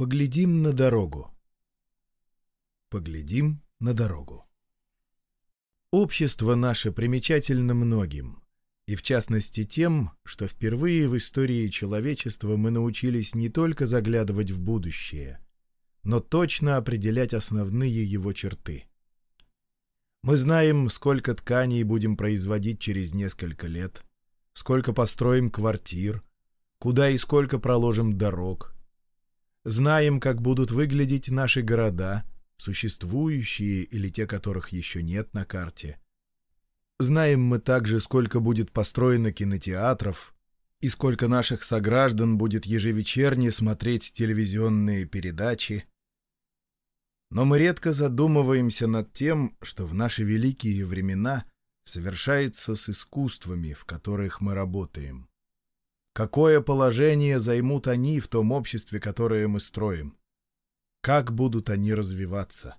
Поглядим на дорогу. Поглядим на дорогу. Общество наше примечательно многим, и в частности тем, что впервые в истории человечества мы научились не только заглядывать в будущее, но точно определять основные его черты. Мы знаем, сколько тканей будем производить через несколько лет, сколько построим квартир, куда и сколько проложим дорог. Знаем, как будут выглядеть наши города, существующие или те, которых еще нет на карте. Знаем мы также, сколько будет построено кинотеатров и сколько наших сограждан будет ежевечерне смотреть телевизионные передачи. Но мы редко задумываемся над тем, что в наши великие времена совершается с искусствами, в которых мы работаем. Какое положение займут они в том обществе, которое мы строим? Как будут они развиваться?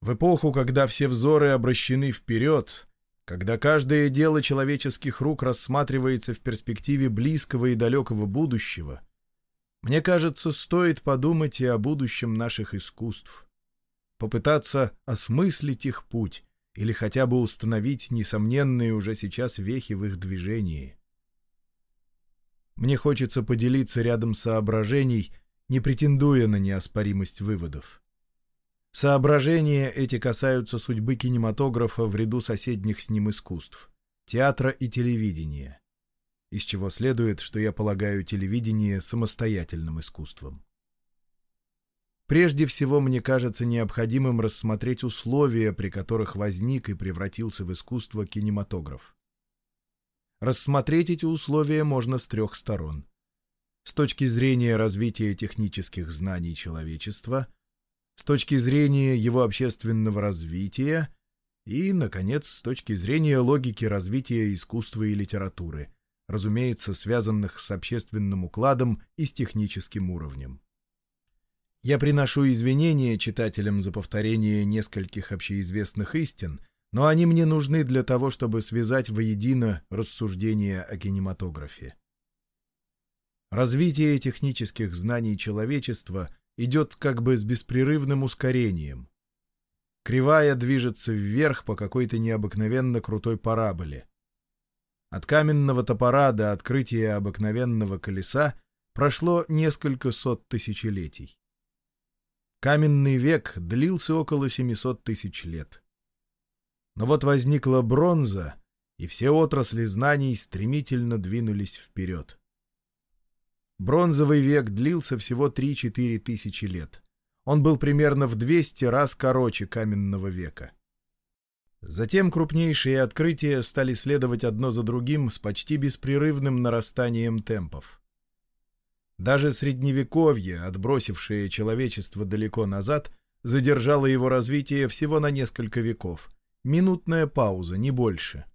В эпоху, когда все взоры обращены вперед, когда каждое дело человеческих рук рассматривается в перспективе близкого и далекого будущего, мне кажется, стоит подумать и о будущем наших искусств, попытаться осмыслить их путь или хотя бы установить несомненные уже сейчас вехи в их движении. Мне хочется поделиться рядом соображений, не претендуя на неоспоримость выводов. Соображения эти касаются судьбы кинематографа в ряду соседних с ним искусств — театра и телевидения, из чего следует, что я полагаю телевидение самостоятельным искусством. Прежде всего, мне кажется необходимым рассмотреть условия, при которых возник и превратился в искусство кинематограф. Рассмотреть эти условия можно с трех сторон. С точки зрения развития технических знаний человечества, с точки зрения его общественного развития и, наконец, с точки зрения логики развития искусства и литературы, разумеется, связанных с общественным укладом и с техническим уровнем. Я приношу извинения читателям за повторение нескольких общеизвестных истин — но они мне нужны для того, чтобы связать воедино рассуждения о кинематографе. Развитие технических знаний человечества идет как бы с беспрерывным ускорением. Кривая движется вверх по какой-то необыкновенно крутой параболе. От каменного топора до открытия обыкновенного колеса прошло несколько сот тысячелетий. Каменный век длился около 700 тысяч лет. Но вот возникла бронза, и все отрасли знаний стремительно двинулись вперед. Бронзовый век длился всего 3-4 тысячи лет. Он был примерно в 200 раз короче каменного века. Затем крупнейшие открытия стали следовать одно за другим с почти беспрерывным нарастанием темпов. Даже Средневековье, отбросившее человечество далеко назад, задержало его развитие всего на несколько веков, Минутная пауза, не больше.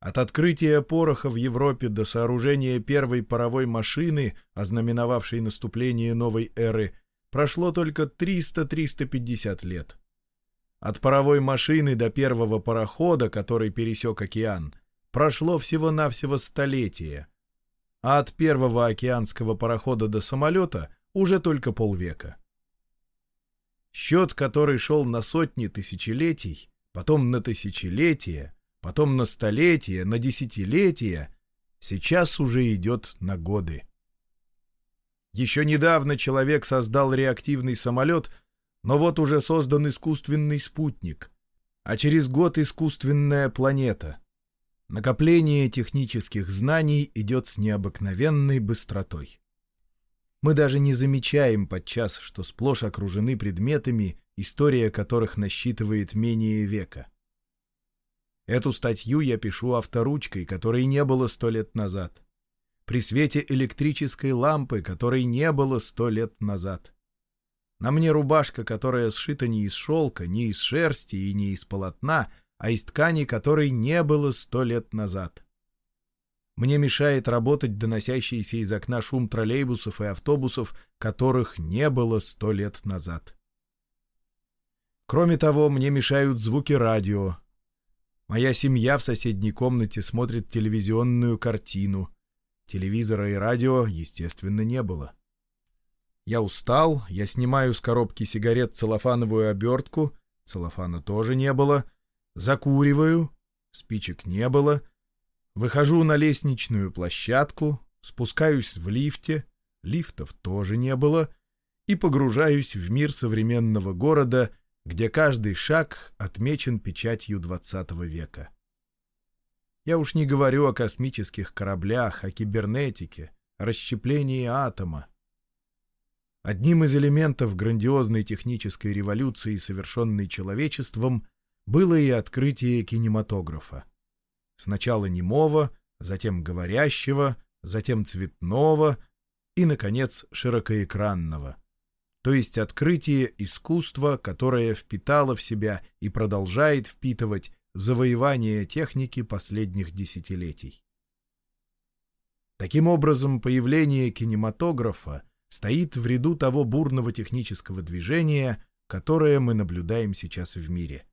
От открытия пороха в Европе до сооружения первой паровой машины, ознаменовавшей наступление новой эры, прошло только 300-350 лет. От паровой машины до первого парохода, который пересек океан, прошло всего-навсего столетие, а от первого океанского парохода до самолета уже только полвека. Счет, который шел на сотни тысячелетий, потом на тысячелетия, потом на столетия, на десятилетия, сейчас уже идет на годы. Еще недавно человек создал реактивный самолет, но вот уже создан искусственный спутник, а через год искусственная планета. Накопление технических знаний идет с необыкновенной быстротой. Мы даже не замечаем подчас, что сплошь окружены предметами, история которых насчитывает менее века. Эту статью я пишу авторучкой, которой не было сто лет назад. При свете электрической лампы, которой не было сто лет назад. На мне рубашка, которая сшита не из шелка, не из шерсти и не из полотна, а из ткани, которой не было сто лет назад. Мне мешает работать доносящийся из окна шум троллейбусов и автобусов, которых не было сто лет назад. Кроме того, мне мешают звуки радио. Моя семья в соседней комнате смотрит телевизионную картину. Телевизора и радио, естественно, не было. Я устал, я снимаю с коробки сигарет целлофановую обертку, целлофана тоже не было, закуриваю, спичек не было, выхожу на лестничную площадку, спускаюсь в лифте, лифтов тоже не было, и погружаюсь в мир современного города, где каждый шаг отмечен печатью XX века. Я уж не говорю о космических кораблях, о кибернетике, о расщеплении атома. Одним из элементов грандиозной технической революции, совершенной человечеством, было и открытие кинематографа. Сначала немого, затем говорящего, затем цветного и, наконец, широкоэкранного. То есть открытие искусства, которое впитало в себя и продолжает впитывать завоевание техники последних десятилетий. Таким образом, появление кинематографа стоит в ряду того бурного технического движения, которое мы наблюдаем сейчас в мире.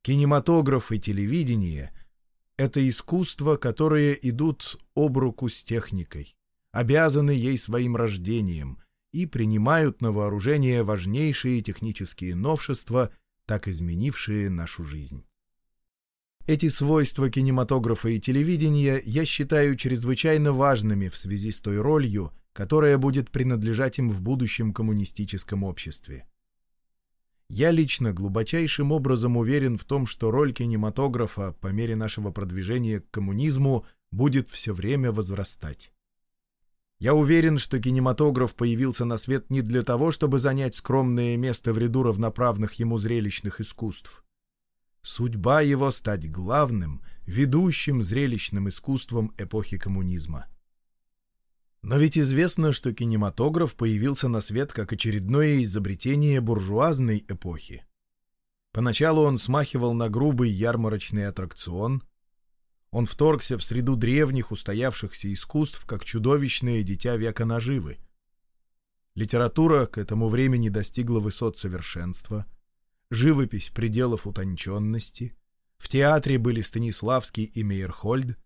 Кинематограф и телевидение — это искусства, которые идут об руку с техникой, обязаны ей своим рождением и принимают на вооружение важнейшие технические новшества, так изменившие нашу жизнь. Эти свойства кинематографа и телевидения я считаю чрезвычайно важными в связи с той ролью, которая будет принадлежать им в будущем коммунистическом обществе. Я лично глубочайшим образом уверен в том, что роль кинематографа по мере нашего продвижения к коммунизму будет все время возрастать. Я уверен, что кинематограф появился на свет не для того, чтобы занять скромное место в ряду равноправных ему зрелищных искусств. Судьба его стать главным, ведущим зрелищным искусством эпохи коммунизма. Но ведь известно, что кинематограф появился на свет как очередное изобретение буржуазной эпохи. Поначалу он смахивал на грубый ярмарочный аттракцион. Он вторгся в среду древних устоявшихся искусств, как чудовищное дитя века наживы. Литература к этому времени достигла высот совершенства — живопись пределов утонченности, в театре были Станиславский и Мейерхольд,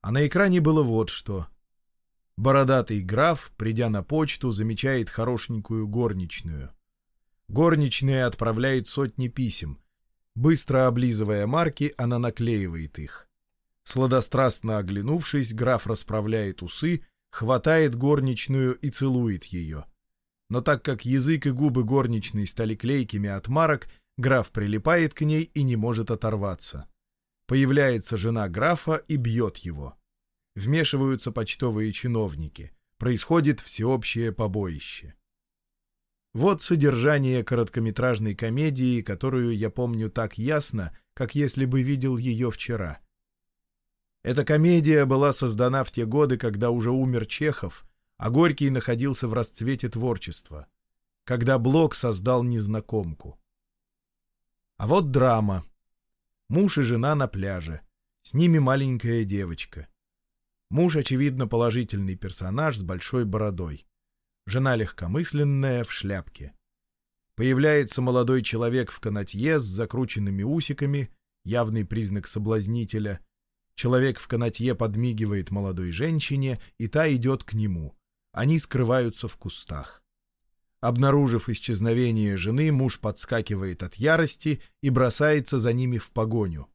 а на экране было вот что. Бородатый граф, придя на почту, замечает хорошенькую горничную. Горничная отправляет сотни писем. Быстро облизывая марки, она наклеивает их. Сладострастно оглянувшись, граф расправляет усы, хватает горничную и целует ее. Но так как язык и губы горничной стали клейкими от марок, граф прилипает к ней и не может оторваться. Появляется жена графа и бьет его. Вмешиваются почтовые чиновники. Происходит всеобщее побоище. Вот содержание короткометражной комедии, которую я помню так ясно, как если бы видел ее вчера. Эта комедия была создана в те годы, когда уже умер Чехов, а Горький находился в расцвете творчества, когда Блок создал незнакомку. А вот драма. Муж и жена на пляже. С ними маленькая девочка. Муж, очевидно, положительный персонаж с большой бородой. Жена легкомысленная, в шляпке. Появляется молодой человек в канатье с закрученными усиками, явный признак соблазнителя. Человек в канатье подмигивает молодой женщине, и та идет к нему. Они скрываются в кустах. Обнаружив исчезновение жены, муж подскакивает от ярости и бросается за ними в погоню.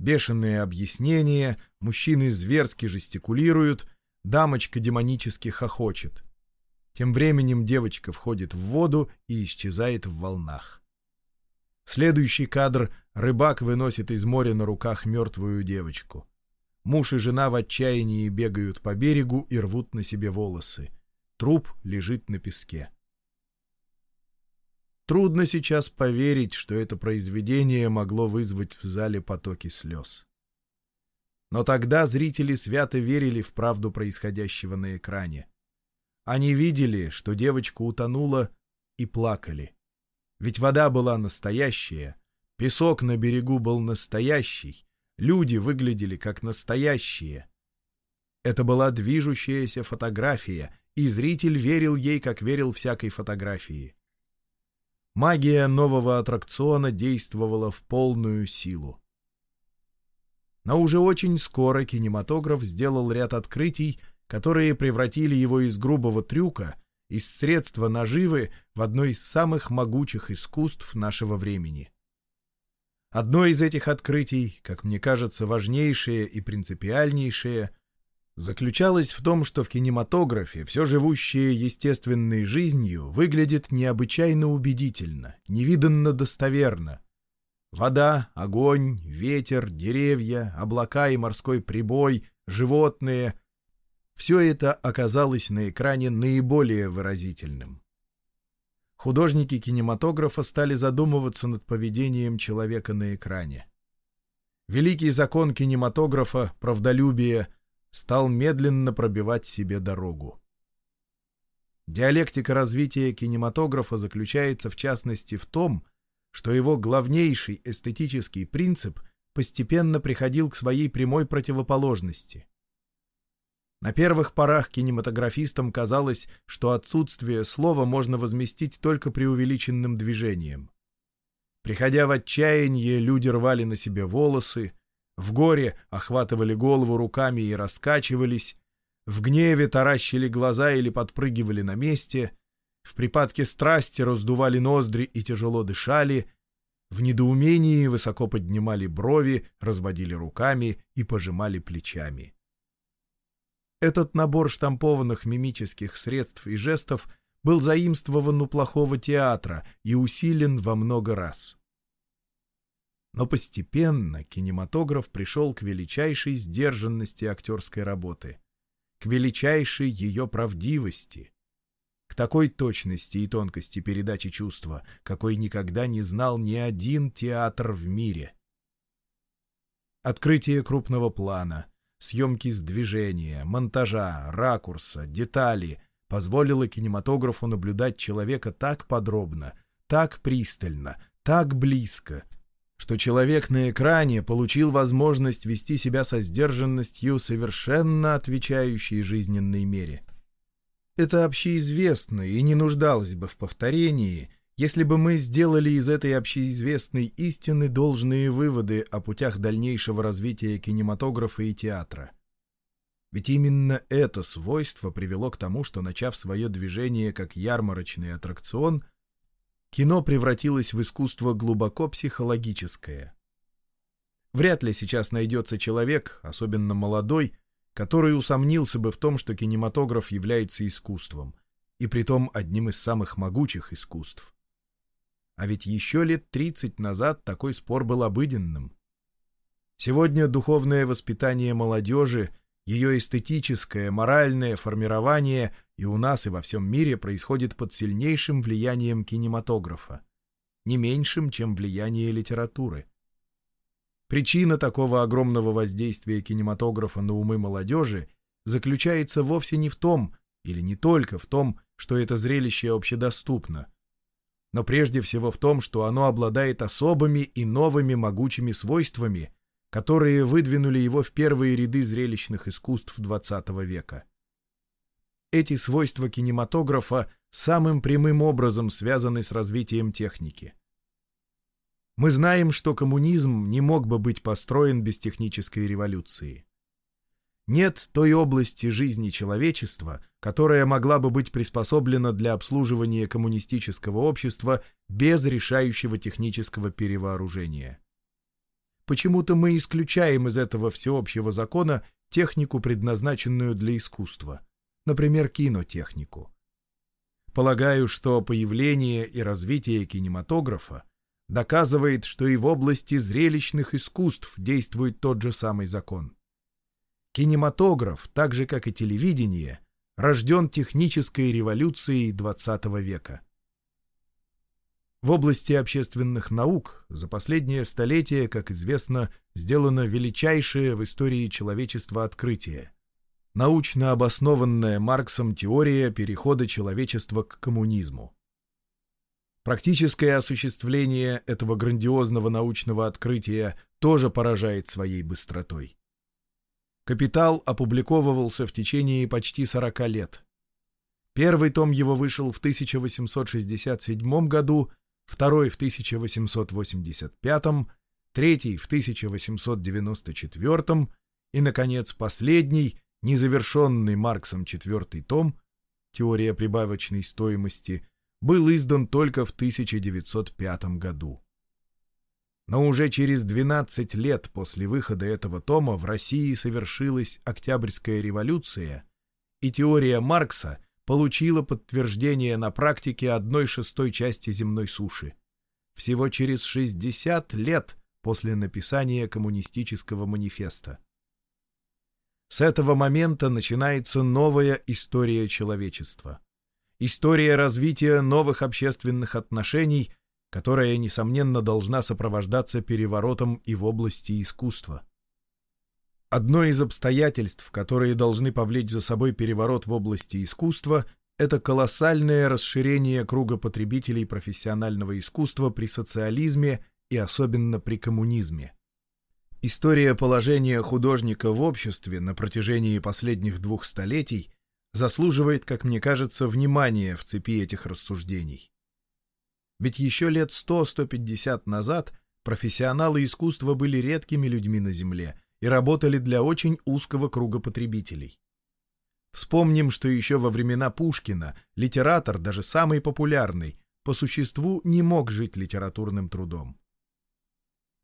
Бешеные объяснения, мужчины зверски жестикулируют, дамочка демонически хохочет. Тем временем девочка входит в воду и исчезает в волнах. Следующий кадр — рыбак выносит из моря на руках мертвую девочку. Муж и жена в отчаянии бегают по берегу и рвут на себе волосы. Труп лежит на песке. Трудно сейчас поверить, что это произведение могло вызвать в зале потоки слез. Но тогда зрители свято верили в правду происходящего на экране. Они видели, что девочка утонула, и плакали. Ведь вода была настоящая, песок на берегу был настоящий, Люди выглядели как настоящие. Это была движущаяся фотография, и зритель верил ей, как верил всякой фотографии. Магия нового аттракциона действовала в полную силу. Но уже очень скоро кинематограф сделал ряд открытий, которые превратили его из грубого трюка, из средства наживы в одно из самых могучих искусств нашего времени. Одно из этих открытий, как мне кажется, важнейшее и принципиальнейшее, заключалось в том, что в кинематографе все живущее естественной жизнью выглядит необычайно убедительно, невиданно достоверно. Вода, огонь, ветер, деревья, облака и морской прибой, животные — все это оказалось на экране наиболее выразительным. Художники кинематографа стали задумываться над поведением человека на экране. Великий закон кинематографа, правдолюбие, стал медленно пробивать себе дорогу. Диалектика развития кинематографа заключается в частности в том, что его главнейший эстетический принцип постепенно приходил к своей прямой противоположности. На первых порах кинематографистам казалось, что отсутствие слова можно возместить только преувеличенным движением. Приходя в отчаяние, люди рвали на себе волосы, в горе охватывали голову руками и раскачивались, в гневе таращили глаза или подпрыгивали на месте, в припадке страсти раздували ноздри и тяжело дышали, в недоумении высоко поднимали брови, разводили руками и пожимали плечами. Этот набор штампованных мимических средств и жестов был заимствован у плохого театра и усилен во много раз. Но постепенно кинематограф пришел к величайшей сдержанности актерской работы, к величайшей ее правдивости, к такой точности и тонкости передачи чувства, какой никогда не знал ни один театр в мире. Открытие крупного плана, съемки с движения, монтажа, ракурса, детали позволило кинематографу наблюдать человека так подробно, так пристально, так близко, что человек на экране получил возможность вести себя со сдержанностью, совершенно отвечающей жизненной мере. Это общеизвестно и не нуждалось бы в повторении — если бы мы сделали из этой общеизвестной истины должные выводы о путях дальнейшего развития кинематографа и театра. Ведь именно это свойство привело к тому, что, начав свое движение как ярмарочный аттракцион, кино превратилось в искусство глубоко психологическое. Вряд ли сейчас найдется человек, особенно молодой, который усомнился бы в том, что кинематограф является искусством, и притом одним из самых могучих искусств. А ведь еще лет 30 назад такой спор был обыденным. Сегодня духовное воспитание молодежи, ее эстетическое, моральное формирование и у нас, и во всем мире происходит под сильнейшим влиянием кинематографа, не меньшим, чем влияние литературы. Причина такого огромного воздействия кинематографа на умы молодежи заключается вовсе не в том, или не только в том, что это зрелище общедоступно, но прежде всего в том, что оно обладает особыми и новыми могучими свойствами, которые выдвинули его в первые ряды зрелищных искусств XX века. Эти свойства кинематографа самым прямым образом связаны с развитием техники. Мы знаем, что коммунизм не мог бы быть построен без технической революции. Нет той области жизни человечества, которая могла бы быть приспособлена для обслуживания коммунистического общества без решающего технического перевооружения. Почему-то мы исключаем из этого всеобщего закона технику, предназначенную для искусства, например, кинотехнику. Полагаю, что появление и развитие кинематографа доказывает, что и в области зрелищных искусств действует тот же самый закон. Кинематограф, так же как и телевидение, рожден технической революцией XX века. В области общественных наук за последнее столетие, как известно, сделано величайшее в истории человечества открытие — научно обоснованная Марксом теория перехода человечества к коммунизму. Практическое осуществление этого грандиозного научного открытия тоже поражает своей быстротой. «Капитал» опубликовывался в течение почти 40 лет. Первый том его вышел в 1867 году, второй в 1885, третий в 1894 и, наконец, последний, незавершенный Марксом четвертый том, теория прибавочной стоимости, был издан только в 1905 году. Но уже через 12 лет после выхода этого тома в России совершилась Октябрьская революция, и теория Маркса получила подтверждение на практике одной шестой части земной суши. Всего через 60 лет после написания коммунистического манифеста. С этого момента начинается новая история человечества. История развития новых общественных отношений, которая, несомненно, должна сопровождаться переворотом и в области искусства. Одно из обстоятельств, которые должны повлечь за собой переворот в области искусства, это колоссальное расширение круга потребителей профессионального искусства при социализме и особенно при коммунизме. История положения художника в обществе на протяжении последних двух столетий заслуживает, как мне кажется, внимания в цепи этих рассуждений. Ведь еще лет 100-150 назад профессионалы искусства были редкими людьми на Земле и работали для очень узкого круга потребителей. Вспомним, что еще во времена Пушкина литератор, даже самый популярный, по существу не мог жить литературным трудом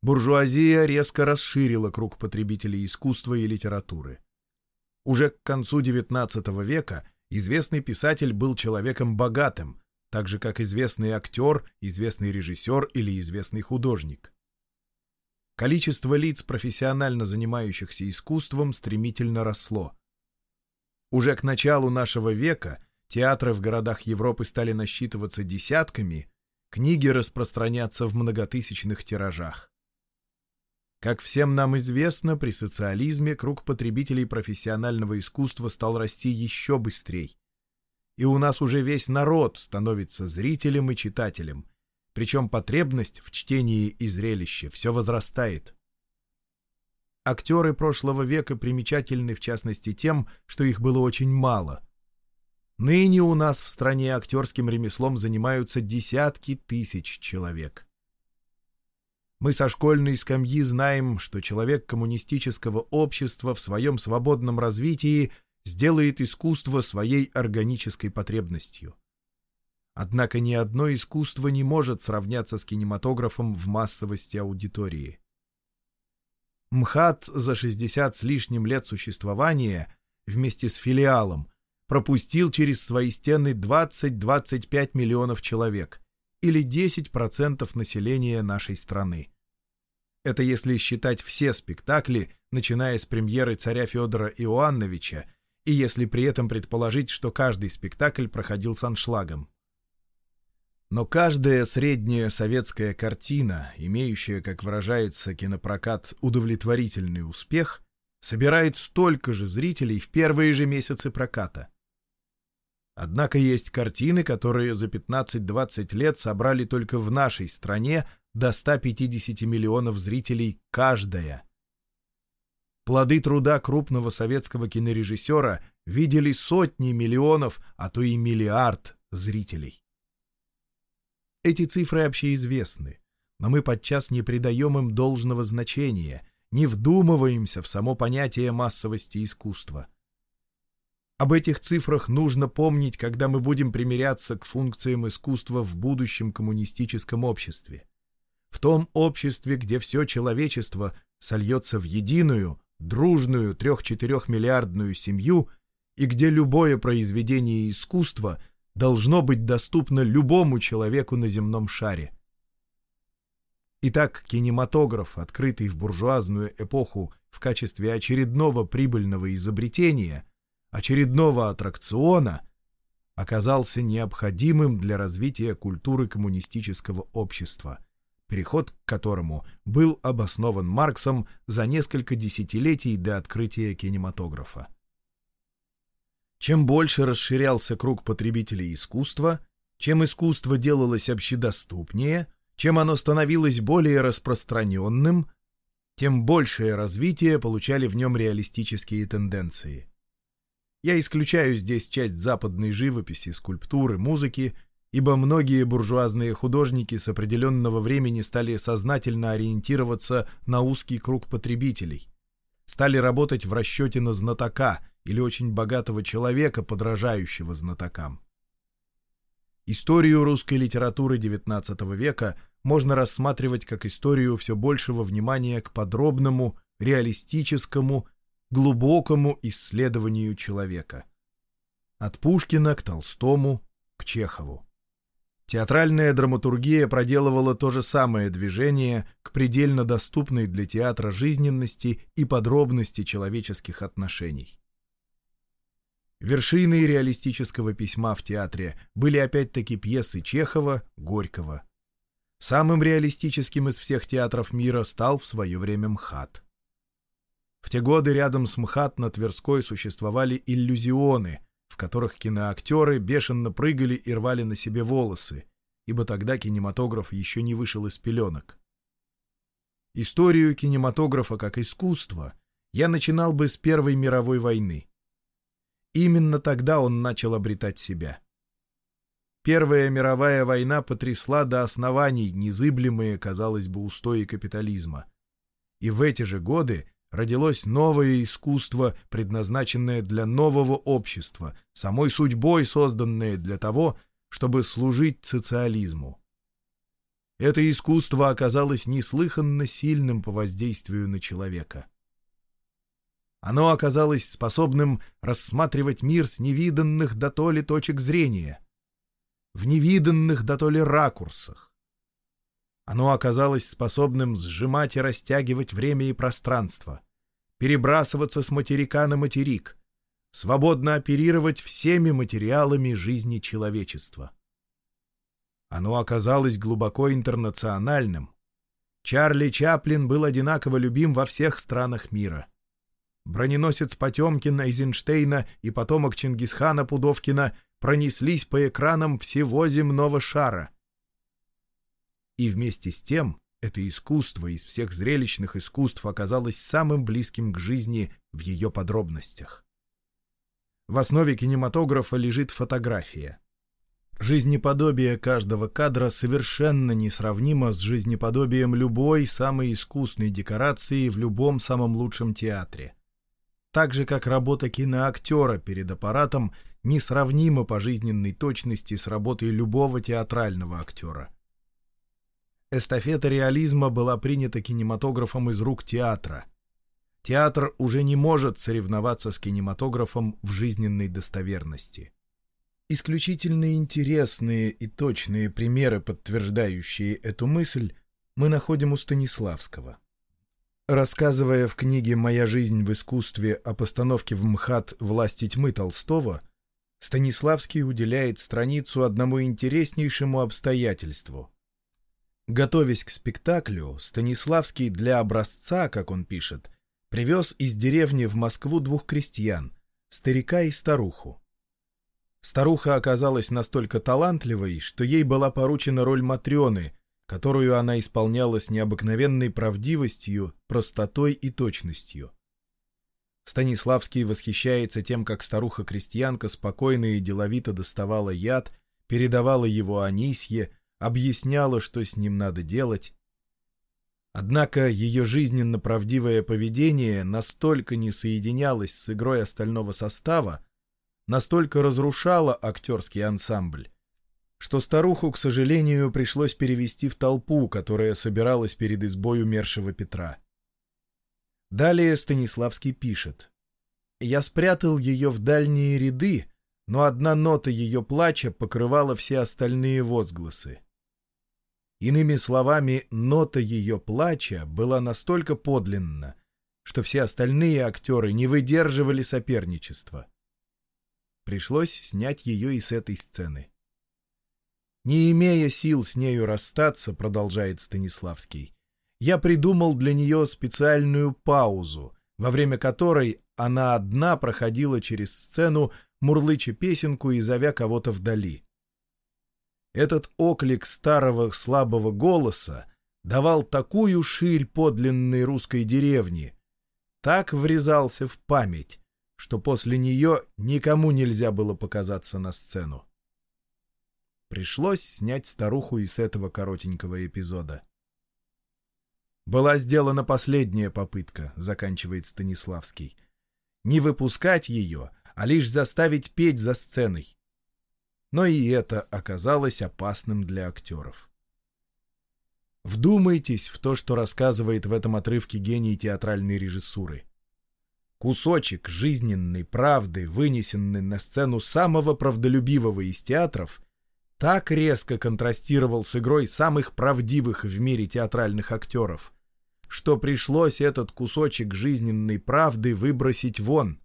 буржуазия резко расширила круг потребителей искусства и литературы. Уже к концу XIX века известный писатель был человеком богатым, так же как известный актер, известный режиссер или известный художник. Количество лиц, профессионально занимающихся искусством, стремительно росло. Уже к началу нашего века театры в городах Европы стали насчитываться десятками, книги распространяться в многотысячных тиражах. Как всем нам известно, при социализме круг потребителей профессионального искусства стал расти еще быстрее. И у нас уже весь народ становится зрителем и читателем, причем потребность в чтении и зрелище все возрастает. Актеры прошлого века примечательны в частности тем, что их было очень мало. Ныне у нас в стране актерским ремеслом занимаются десятки тысяч человек. Мы со школьной скамьи знаем, что человек коммунистического общества в своем свободном развитии сделает искусство своей органической потребностью. Однако ни одно искусство не может сравняться с кинематографом в массовости аудитории. МХАТ за 60 с лишним лет существования вместе с филиалом пропустил через свои стены 20-25 миллионов человек – или 10% населения нашей страны. Это если считать все спектакли, начиная с премьеры царя Федора Иоанновича, и если при этом предположить, что каждый спектакль проходил с аншлагом. Но каждая средняя советская картина, имеющая, как выражается кинопрокат, удовлетворительный успех, собирает столько же зрителей в первые же месяцы проката. Однако есть картины, которые за 15-20 лет собрали только в нашей стране до 150 миллионов зрителей каждая. Плоды труда крупного советского кинорежиссера видели сотни миллионов, а то и миллиард зрителей. Эти цифры общеизвестны, но мы подчас не придаем им должного значения, не вдумываемся в само понятие массовости искусства. Об этих цифрах нужно помнить, когда мы будем примиряться к функциям искусства в будущем коммунистическом обществе. В том обществе, где все человечество сольется в единую, дружную трех-четырехмиллиардную семью и где любое произведение искусства должно быть доступно любому человеку на земном шаре. Итак, кинематограф, открытый в буржуазную эпоху в качестве очередного прибыльного изобретения – очередного аттракциона оказался необходимым для развития культуры коммунистического общества, переход к которому был обоснован Марксом за несколько десятилетий до открытия кинематографа. Чем больше расширялся круг потребителей искусства, чем искусство делалось общедоступнее, чем оно становилось более распространенным, тем большее развитие получали в нем реалистические тенденции. Я исключаю здесь часть западной живописи, скульптуры, музыки, ибо многие буржуазные художники с определенного времени стали сознательно ориентироваться на узкий круг потребителей, стали работать в расчете на знатока или очень богатого человека, подражающего знатокам. Историю русской литературы XIX века можно рассматривать как историю все большего внимания к подробному, реалистическому, глубокому исследованию человека. От Пушкина к Толстому, к Чехову. Театральная драматургия проделывала то же самое движение к предельно доступной для театра жизненности и подробности человеческих отношений. Вершиной реалистического письма в театре были опять-таки пьесы Чехова, Горького. Самым реалистическим из всех театров мира стал в свое время МХАТ. В те годы рядом с МХАТ на Тверской существовали иллюзионы, в которых киноактеры бешено прыгали и рвали на себе волосы, ибо тогда кинематограф еще не вышел из пеленок. Историю кинематографа как искусства я начинал бы с Первой мировой войны. Именно тогда он начал обретать себя. Первая мировая война потрясла до оснований незыблемые, казалось бы, устои капитализма. И в эти же годы родилось новое искусство, предназначенное для нового общества, самой судьбой созданное для того, чтобы служить социализму. Это искусство оказалось неслыханно сильным по воздействию на человека. Оно оказалось способным рассматривать мир с невиданных до то ли точек зрения, в невиданных до то ли ракурсах. Оно оказалось способным сжимать и растягивать время и пространство, перебрасываться с материка на материк, свободно оперировать всеми материалами жизни человечества. Оно оказалось глубоко интернациональным. Чарли Чаплин был одинаково любим во всех странах мира — Броненосец Потемкина, Эйзенштейна и потомок Чингисхана Пудовкина пронеслись по экранам всего земного шара. И вместе с тем это искусство из всех зрелищных искусств оказалось самым близким к жизни в ее подробностях. В основе кинематографа лежит фотография. Жизнеподобие каждого кадра совершенно несравнимо с жизнеподобием любой самой искусной декорации в любом самом лучшем театре так же, как работа киноактера перед аппаратом несравнима по жизненной точности с работой любого театрального актера. Эстафета реализма была принята кинематографом из рук театра. Театр уже не может соревноваться с кинематографом в жизненной достоверности. Исключительно интересные и точные примеры, подтверждающие эту мысль, мы находим у Станиславского. Рассказывая в книге «Моя жизнь в искусстве» о постановке в МХАТ «Власти тьмы» Толстого, Станиславский уделяет страницу одному интереснейшему обстоятельству. Готовясь к спектаклю, Станиславский для образца, как он пишет, привез из деревни в Москву двух крестьян, старика и старуху. Старуха оказалась настолько талантливой, что ей была поручена роль Матрены, которую она исполняла с необыкновенной правдивостью, простотой и точностью. Станиславский восхищается тем, как старуха-крестьянка спокойно и деловито доставала яд, передавала его Анисье, объясняла, что с ним надо делать. Однако ее жизненно правдивое поведение настолько не соединялось с игрой остального состава, настолько разрушало актерский ансамбль, что старуху, к сожалению, пришлось перевести в толпу, которая собиралась перед избой умершего Петра. Далее Станиславский пишет. «Я спрятал ее в дальние ряды, но одна нота ее плача покрывала все остальные возгласы. Иными словами, нота ее плача была настолько подлинна, что все остальные актеры не выдерживали соперничества. Пришлось снять ее и с этой сцены. Не имея сил с нею расстаться, продолжает Станиславский, я придумал для нее специальную паузу, во время которой она одна проходила через сцену, мурлыча песенку и зовя кого-то вдали. Этот оклик старого слабого голоса давал такую ширь подлинной русской деревни, так врезался в память, что после нее никому нельзя было показаться на сцену. Пришлось снять старуху из этого коротенького эпизода. «Была сделана последняя попытка», — заканчивает Станиславский. не выпускать ее, а лишь заставить петь за сценой. Но и это оказалось опасным для актеров. Вдумайтесь в то, что рассказывает в этом отрывке гений театральной режиссуры. Кусочек жизненной правды, вынесенный на сцену самого правдолюбивого из театров, так резко контрастировал с игрой самых правдивых в мире театральных актеров, что пришлось этот кусочек жизненной правды выбросить вон.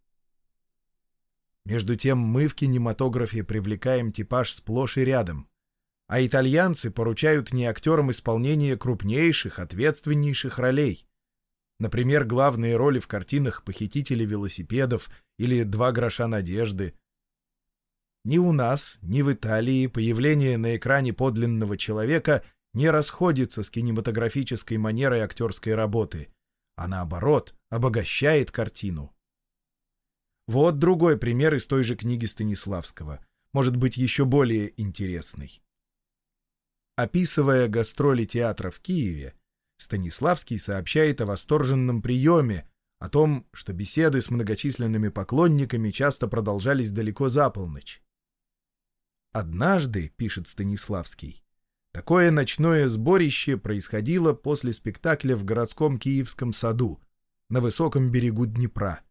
Между тем мы в кинематографе привлекаем типаж сплошь и рядом, а итальянцы поручают не актерам исполнение крупнейших, ответственнейших ролей. Например, главные роли в картинах «Похитители велосипедов» или «Два гроша надежды», ни у нас, ни в Италии появление на экране подлинного человека не расходится с кинематографической манерой актерской работы, а наоборот, обогащает картину. Вот другой пример из той же книги Станиславского, может быть, еще более интересный. Описывая гастроли театра в Киеве, Станиславский сообщает о восторженном приеме, о том, что беседы с многочисленными поклонниками часто продолжались далеко за полночь. Однажды, пишет Станиславский, такое ночное сборище происходило после спектакля в городском Киевском саду на высоком берегу Днепра.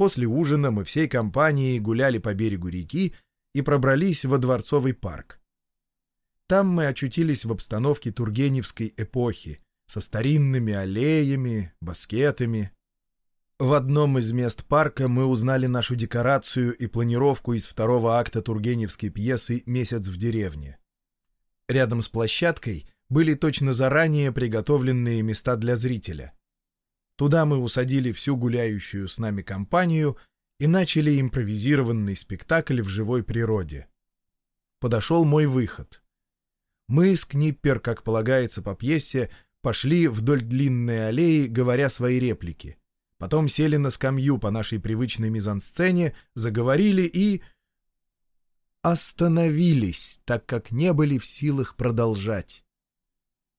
После ужина мы всей компанией гуляли по берегу реки и пробрались во Дворцовый парк. Там мы очутились в обстановке тургеневской эпохи, со старинными аллеями, баскетами, в одном из мест парка мы узнали нашу декорацию и планировку из второго акта Тургеневской пьесы «Месяц в деревне». Рядом с площадкой были точно заранее приготовленные места для зрителя. Туда мы усадили всю гуляющую с нами компанию и начали импровизированный спектакль в живой природе. Подошел мой выход. Мы с Книппер, как полагается по пьесе, пошли вдоль длинной аллеи, говоря свои реплики. Потом сели на скамью по нашей привычной мизансцене, заговорили и... Остановились, так как не были в силах продолжать.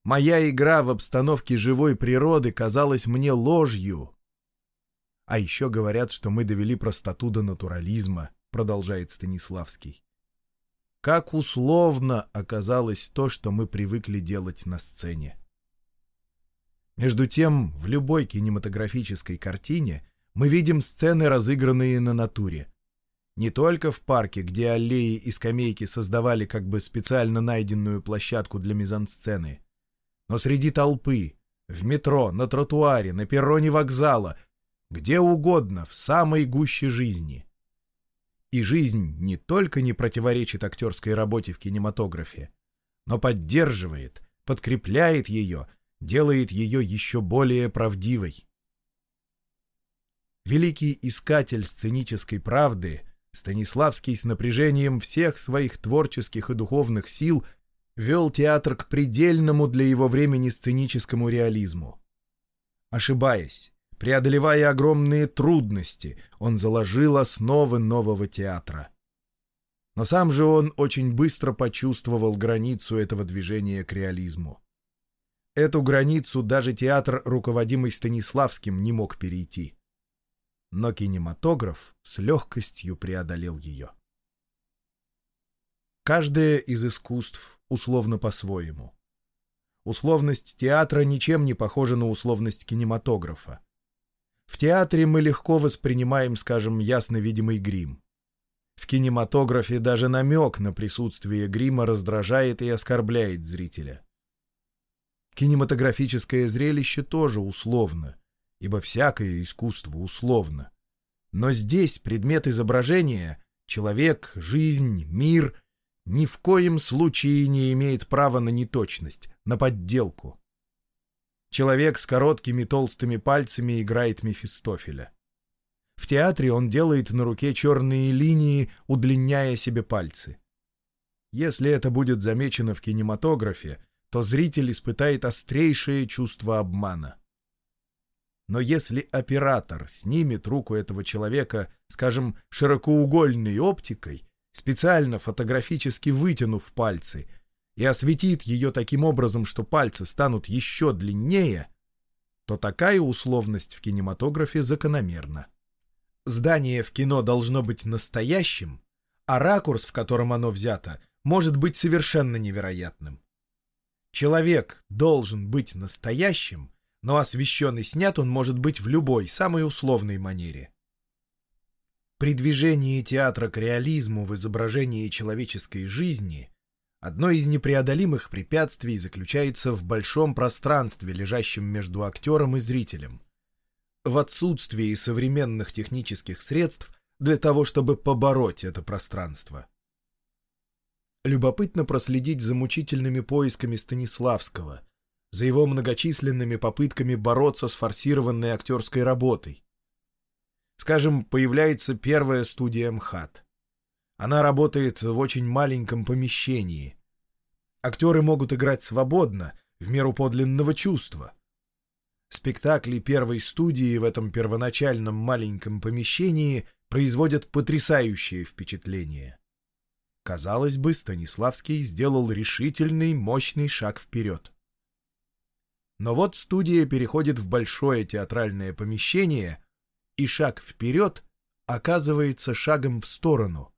Моя игра в обстановке живой природы казалась мне ложью. А еще говорят, что мы довели простоту до натурализма, продолжает Станиславский. Как условно оказалось то, что мы привыкли делать на сцене. Между тем, в любой кинематографической картине мы видим сцены, разыгранные на натуре. Не только в парке, где аллеи и скамейки создавали как бы специально найденную площадку для мизансцены, но среди толпы, в метро, на тротуаре, на перроне вокзала, где угодно, в самой гуще жизни. И жизнь не только не противоречит актерской работе в кинематографе, но поддерживает, подкрепляет ее — делает ее еще более правдивой. Великий искатель сценической правды, Станиславский с напряжением всех своих творческих и духовных сил вел театр к предельному для его времени сценическому реализму. Ошибаясь, преодолевая огромные трудности, он заложил основы нового театра. Но сам же он очень быстро почувствовал границу этого движения к реализму. Эту границу даже театр, руководимый Станиславским, не мог перейти. Но кинематограф с легкостью преодолел ее. Каждое из искусств условно по-своему. Условность театра ничем не похожа на условность кинематографа. В театре мы легко воспринимаем, скажем, ясно видимый грим. В кинематографе даже намек на присутствие грима раздражает и оскорбляет зрителя. Кинематографическое зрелище тоже условно, ибо всякое искусство условно. Но здесь предмет изображения — человек, жизнь, мир — ни в коем случае не имеет права на неточность, на подделку. Человек с короткими толстыми пальцами играет Мефистофеля. В театре он делает на руке черные линии, удлиняя себе пальцы. Если это будет замечено в кинематографе, то зритель испытает острейшее чувство обмана. Но если оператор снимет руку этого человека, скажем, широкоугольной оптикой, специально фотографически вытянув пальцы, и осветит ее таким образом, что пальцы станут еще длиннее, то такая условность в кинематографе закономерна. Здание в кино должно быть настоящим, а ракурс, в котором оно взято, может быть совершенно невероятным. Человек должен быть настоящим, но освещен и снят он может быть в любой, самой условной манере. При движении театра к реализму в изображении человеческой жизни одно из непреодолимых препятствий заключается в большом пространстве, лежащем между актером и зрителем. В отсутствии современных технических средств для того, чтобы побороть это пространство. Любопытно проследить за мучительными поисками Станиславского, за его многочисленными попытками бороться с форсированной актерской работой. Скажем, появляется первая студия МХАТ. Она работает в очень маленьком помещении. Актеры могут играть свободно, в меру подлинного чувства. Спектакли первой студии в этом первоначальном маленьком помещении производят потрясающее впечатление. Казалось бы, Станиславский сделал решительный, мощный шаг вперед. Но вот студия переходит в большое театральное помещение, и шаг вперед оказывается шагом в сторону.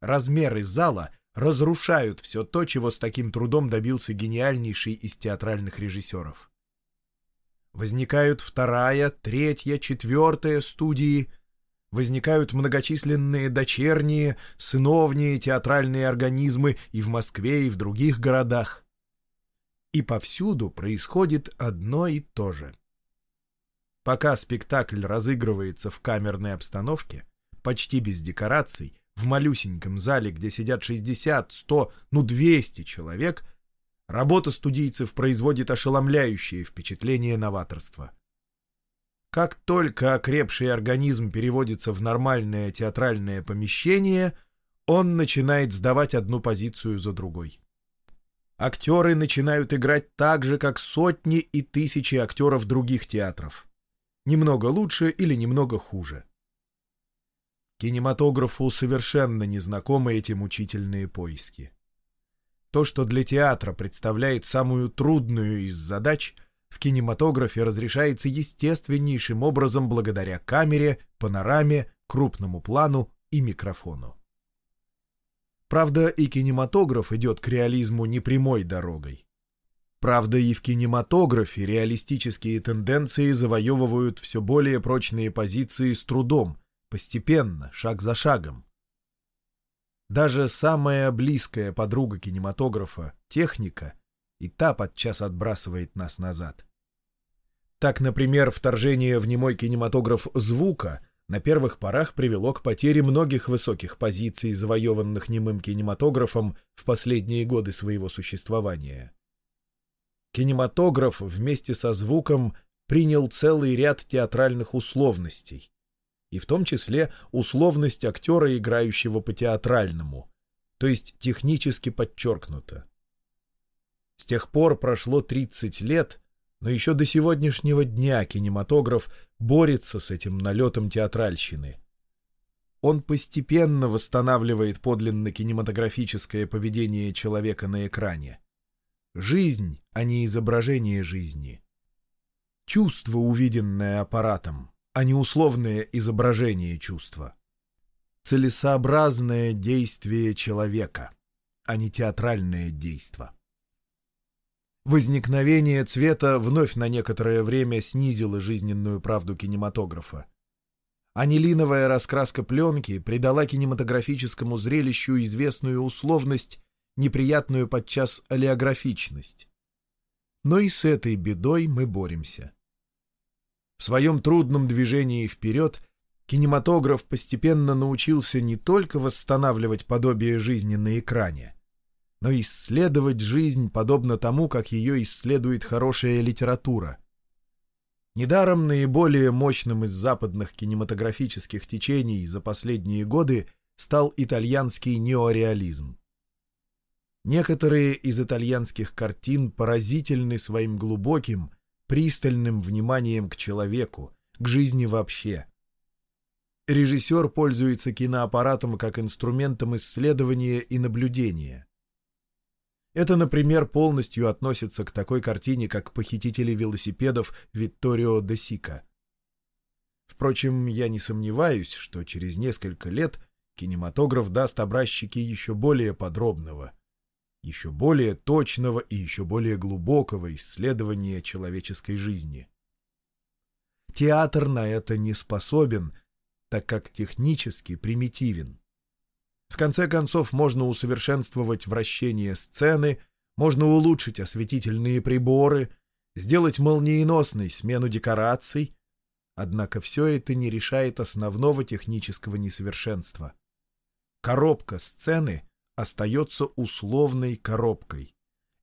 Размеры зала разрушают все то, чего с таким трудом добился гениальнейший из театральных режиссеров. Возникают вторая, третья, четвертая студии — возникают многочисленные дочерние, сыновние театральные организмы и в Москве, и в других городах. И повсюду происходит одно и то же. Пока спектакль разыгрывается в камерной обстановке, почти без декораций, в малюсеньком зале, где сидят 60, 100, ну 200 человек, работа студийцев производит ошеломляющее впечатление новаторства. Как только окрепший организм переводится в нормальное театральное помещение, он начинает сдавать одну позицию за другой. Актеры начинают играть так же, как сотни и тысячи актеров других театров. Немного лучше или немного хуже. Кинематографу совершенно незнакомы эти мучительные поиски. То, что для театра представляет самую трудную из задач, в кинематографе разрешается естественнейшим образом благодаря камере, панораме, крупному плану и микрофону. Правда, и кинематограф идет к реализму непрямой дорогой. Правда, и в кинематографе реалистические тенденции завоевывают все более прочные позиции с трудом, постепенно, шаг за шагом. Даже самая близкая подруга кинематографа, техника, и та подчас отбрасывает нас назад. Так, например, вторжение в немой кинематограф звука на первых порах привело к потере многих высоких позиций, завоеванных немым кинематографом в последние годы своего существования. Кинематограф вместе со звуком принял целый ряд театральных условностей, и в том числе условность актера, играющего по театральному, то есть технически подчеркнуто. С тех пор прошло 30 лет, но еще до сегодняшнего дня кинематограф борется с этим налетом театральщины. Он постепенно восстанавливает подлинно кинематографическое поведение человека на экране. Жизнь, а не изображение жизни. Чувство, увиденное аппаратом, а не условное изображение чувства. Целесообразное действие человека, а не театральное действие. Возникновение цвета вновь на некоторое время снизило жизненную правду кинематографа. Анилиновая раскраска пленки придала кинематографическому зрелищу известную условность, неприятную подчас олеографичность. Но и с этой бедой мы боремся. В своем трудном движении вперед кинематограф постепенно научился не только восстанавливать подобие жизни на экране, но исследовать жизнь подобно тому, как ее исследует хорошая литература. Недаром наиболее мощным из западных кинематографических течений за последние годы стал итальянский неореализм. Некоторые из итальянских картин поразительны своим глубоким, пристальным вниманием к человеку, к жизни вообще. Режиссер пользуется киноаппаратом как инструментом исследования и наблюдения. Это, например, полностью относится к такой картине, как «Похитители велосипедов» Витторио де Сика. Впрочем, я не сомневаюсь, что через несколько лет кинематограф даст образчики еще более подробного, еще более точного и еще более глубокого исследования человеческой жизни. Театр на это не способен, так как технически примитивен. В конце концов, можно усовершенствовать вращение сцены, можно улучшить осветительные приборы, сделать молниеносной смену декораций, однако все это не решает основного технического несовершенства. Коробка сцены остается условной коробкой,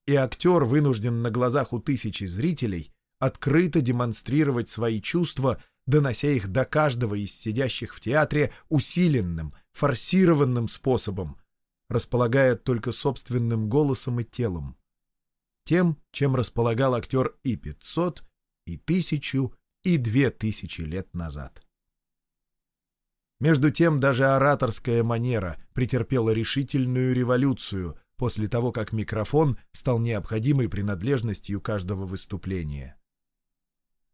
и актер вынужден на глазах у тысячи зрителей открыто демонстрировать свои чувства, донося их до каждого из сидящих в театре усиленным, форсированным способом, располагая только собственным голосом и телом. Тем, чем располагал актер и 500, и тысячу, и две тысячи лет назад. Между тем даже ораторская манера претерпела решительную революцию после того, как микрофон стал необходимой принадлежностью каждого выступления.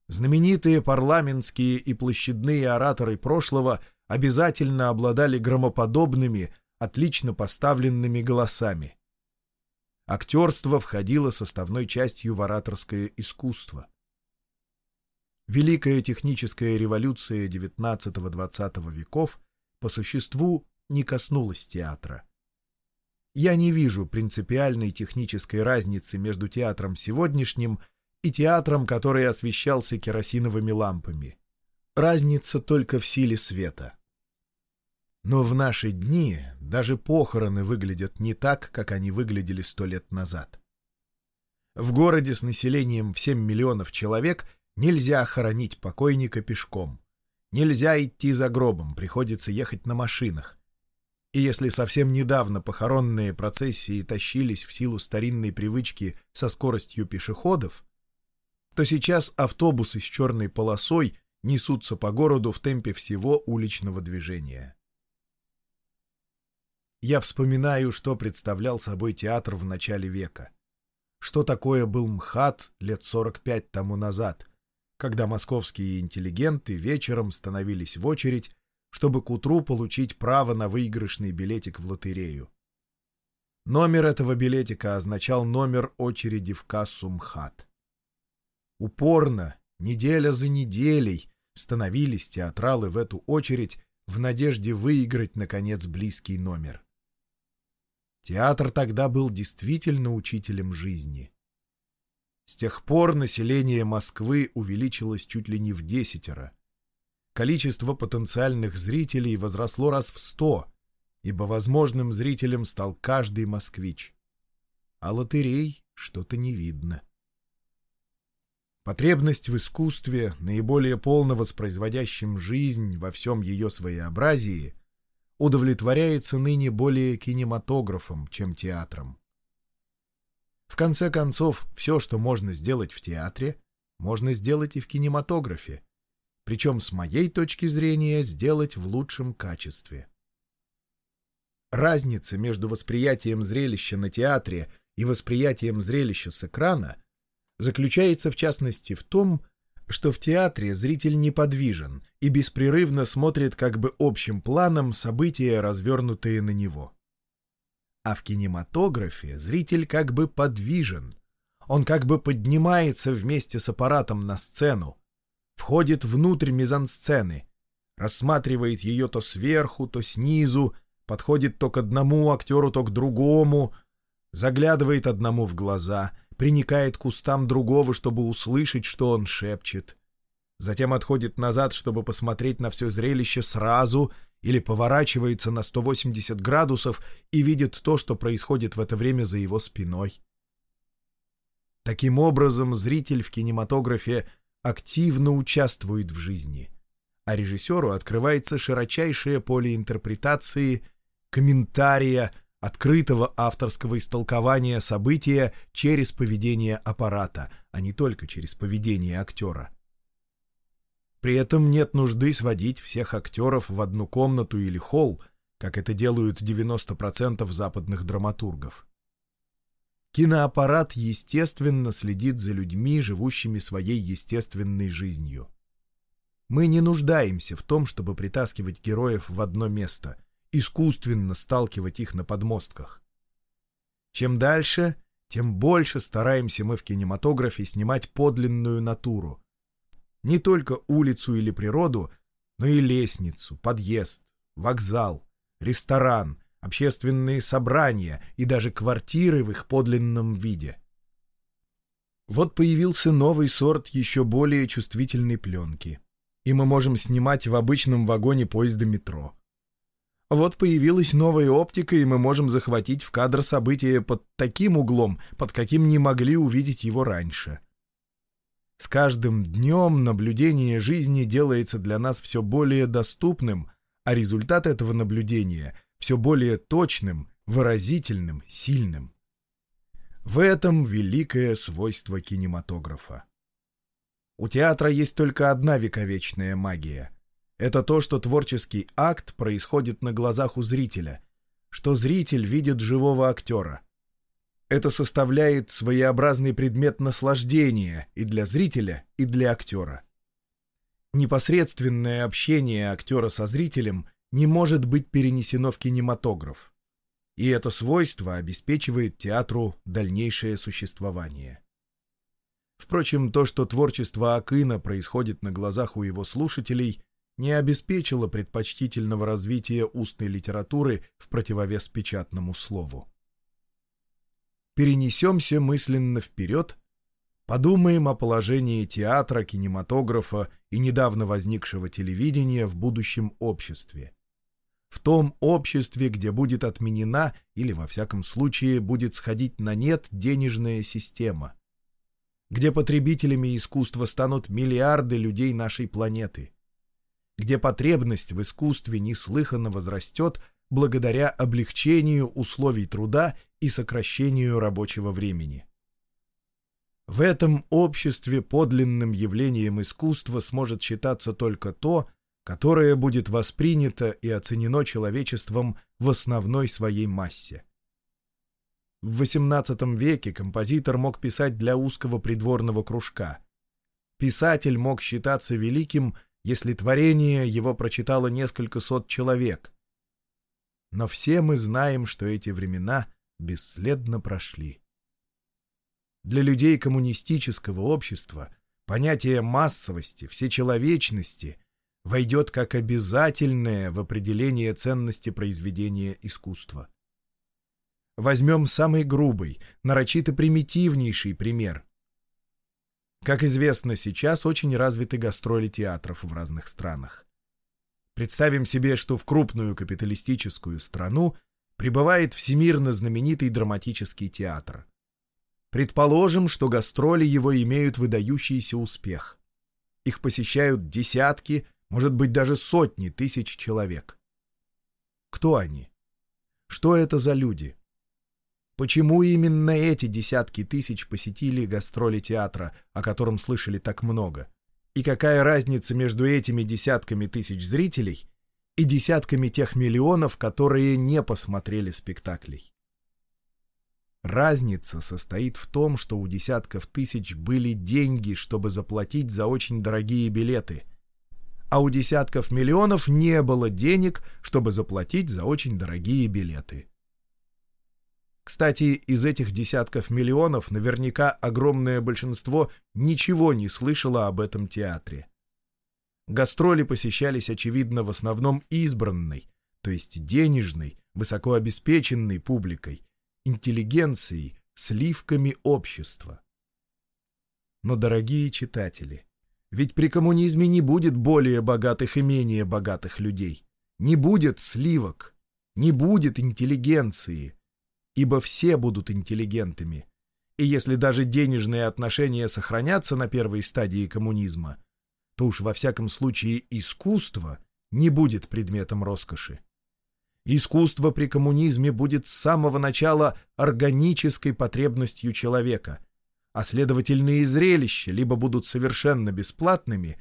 Знаменитые парламентские и площадные ораторы прошлого обязательно обладали громоподобными, отлично поставленными голосами. Актерство входило составной частью в ораторское искусство. Великая техническая революция XIX-XX веков по существу не коснулась театра. Я не вижу принципиальной технической разницы между театром сегодняшним и театром, который освещался керосиновыми лампами. Разница только в силе света. Но в наши дни даже похороны выглядят не так, как они выглядели сто лет назад. В городе с населением в 7 миллионов человек нельзя хоронить покойника пешком. Нельзя идти за гробом, приходится ехать на машинах. И если совсем недавно похоронные процессии тащились в силу старинной привычки со скоростью пешеходов, то сейчас автобусы с черной полосой несутся по городу в темпе всего уличного движения. Я вспоминаю, что представлял собой театр в начале века. Что такое был МХАТ лет 45 тому назад, когда московские интеллигенты вечером становились в очередь, чтобы к утру получить право на выигрышный билетик в лотерею. Номер этого билетика означал номер очереди в кассу МХАТ. Упорно, неделя за неделей, становились театралы в эту очередь в надежде выиграть, наконец, близкий номер. Театр тогда был действительно учителем жизни. С тех пор население Москвы увеличилось чуть ли не в десятеро. Количество потенциальных зрителей возросло раз в сто, ибо возможным зрителем стал каждый москвич. А лотерей что-то не видно. Потребность в искусстве, наиболее полно воспроизводящем жизнь во всем ее своеобразии, удовлетворяется ныне более кинематографом, чем театром. В конце концов, все, что можно сделать в театре, можно сделать и в кинематографе, причем, с моей точки зрения, сделать в лучшем качестве. Разница между восприятием зрелища на театре и восприятием зрелища с экрана — заключается в частности в том, что в театре зритель неподвижен и беспрерывно смотрит как бы общим планом события, развернутые на него. А в кинематографе зритель как бы подвижен. Он как бы поднимается вместе с аппаратом на сцену, входит внутрь мизансцены, рассматривает ее то сверху, то снизу, подходит то к одному актеру, то к другому, заглядывает одному в глаза — приникает к кустам другого, чтобы услышать, что он шепчет. Затем отходит назад, чтобы посмотреть на все зрелище сразу, или поворачивается на 180 градусов и видит то, что происходит в это время за его спиной. Таким образом, зритель в кинематографе активно участвует в жизни, а режиссеру открывается широчайшее поле интерпретации, комментария, открытого авторского истолкования события через поведение аппарата, а не только через поведение актера. При этом нет нужды сводить всех актеров в одну комнату или холл, как это делают 90% западных драматургов. Киноаппарат естественно следит за людьми, живущими своей естественной жизнью. Мы не нуждаемся в том, чтобы притаскивать героев в одно место, искусственно сталкивать их на подмостках. Чем дальше, тем больше стараемся мы в кинематографе снимать подлинную натуру. Не только улицу или природу, но и лестницу, подъезд, вокзал, ресторан, общественные собрания и даже квартиры в их подлинном виде. Вот появился новый сорт еще более чувствительной пленки, и мы можем снимать в обычном вагоне поезда метро. Вот появилась новая оптика, и мы можем захватить в кадр события под таким углом, под каким не могли увидеть его раньше. С каждым днем наблюдение жизни делается для нас все более доступным, а результат этого наблюдения все более точным, выразительным, сильным. В этом великое свойство кинематографа. У театра есть только одна вековечная магия. Это то, что творческий акт происходит на глазах у зрителя, что зритель видит живого актера. Это составляет своеобразный предмет наслаждения и для зрителя, и для актера. Непосредственное общение актера со зрителем не может быть перенесено в кинематограф и это свойство обеспечивает театру дальнейшее существование. Впрочем, то, что творчество Акына происходит на глазах у его слушателей, не обеспечило предпочтительного развития устной литературы в противовес печатному слову. Перенесемся мысленно вперед, подумаем о положении театра, кинематографа и недавно возникшего телевидения в будущем обществе. В том обществе, где будет отменена или, во всяком случае, будет сходить на нет денежная система, где потребителями искусства станут миллиарды людей нашей планеты, где потребность в искусстве неслыханно возрастет благодаря облегчению условий труда и сокращению рабочего времени. В этом обществе подлинным явлением искусства сможет считаться только то, которое будет воспринято и оценено человечеством в основной своей массе. В XVIII веке композитор мог писать для узкого придворного кружка. Писатель мог считаться великим, если творение его прочитало несколько сот человек. Но все мы знаем, что эти времена бесследно прошли. Для людей коммунистического общества понятие массовости, всечеловечности — войдет как обязательное в определение ценности произведения искусства. Возьмем самый грубый, нарочито примитивнейший пример. Как известно, сейчас очень развиты гастроли театров в разных странах. Представим себе, что в крупную капиталистическую страну прибывает всемирно знаменитый драматический театр. Предположим, что гастроли его имеют выдающийся успех. Их посещают десятки, может быть, даже сотни тысяч человек. Кто они? Что это за люди? Почему именно эти десятки тысяч посетили гастроли театра, о котором слышали так много? И какая разница между этими десятками тысяч зрителей и десятками тех миллионов, которые не посмотрели спектаклей? Разница состоит в том, что у десятков тысяч были деньги, чтобы заплатить за очень дорогие билеты — а у десятков миллионов не было денег, чтобы заплатить за очень дорогие билеты. Кстати, из этих десятков миллионов наверняка огромное большинство ничего не слышало об этом театре. Гастроли посещались, очевидно, в основном избранной, то есть денежной, высокообеспеченной публикой, интеллигенцией, сливками общества. Но, дорогие читатели, ведь при коммунизме не будет более богатых и менее богатых людей. Не будет сливок, не будет интеллигенции, ибо все будут интеллигентами. И если даже денежные отношения сохранятся на первой стадии коммунизма, то уж во всяком случае искусство не будет предметом роскоши. Искусство при коммунизме будет с самого начала органической потребностью человека, а следовательно и зрелища либо будут совершенно бесплатными,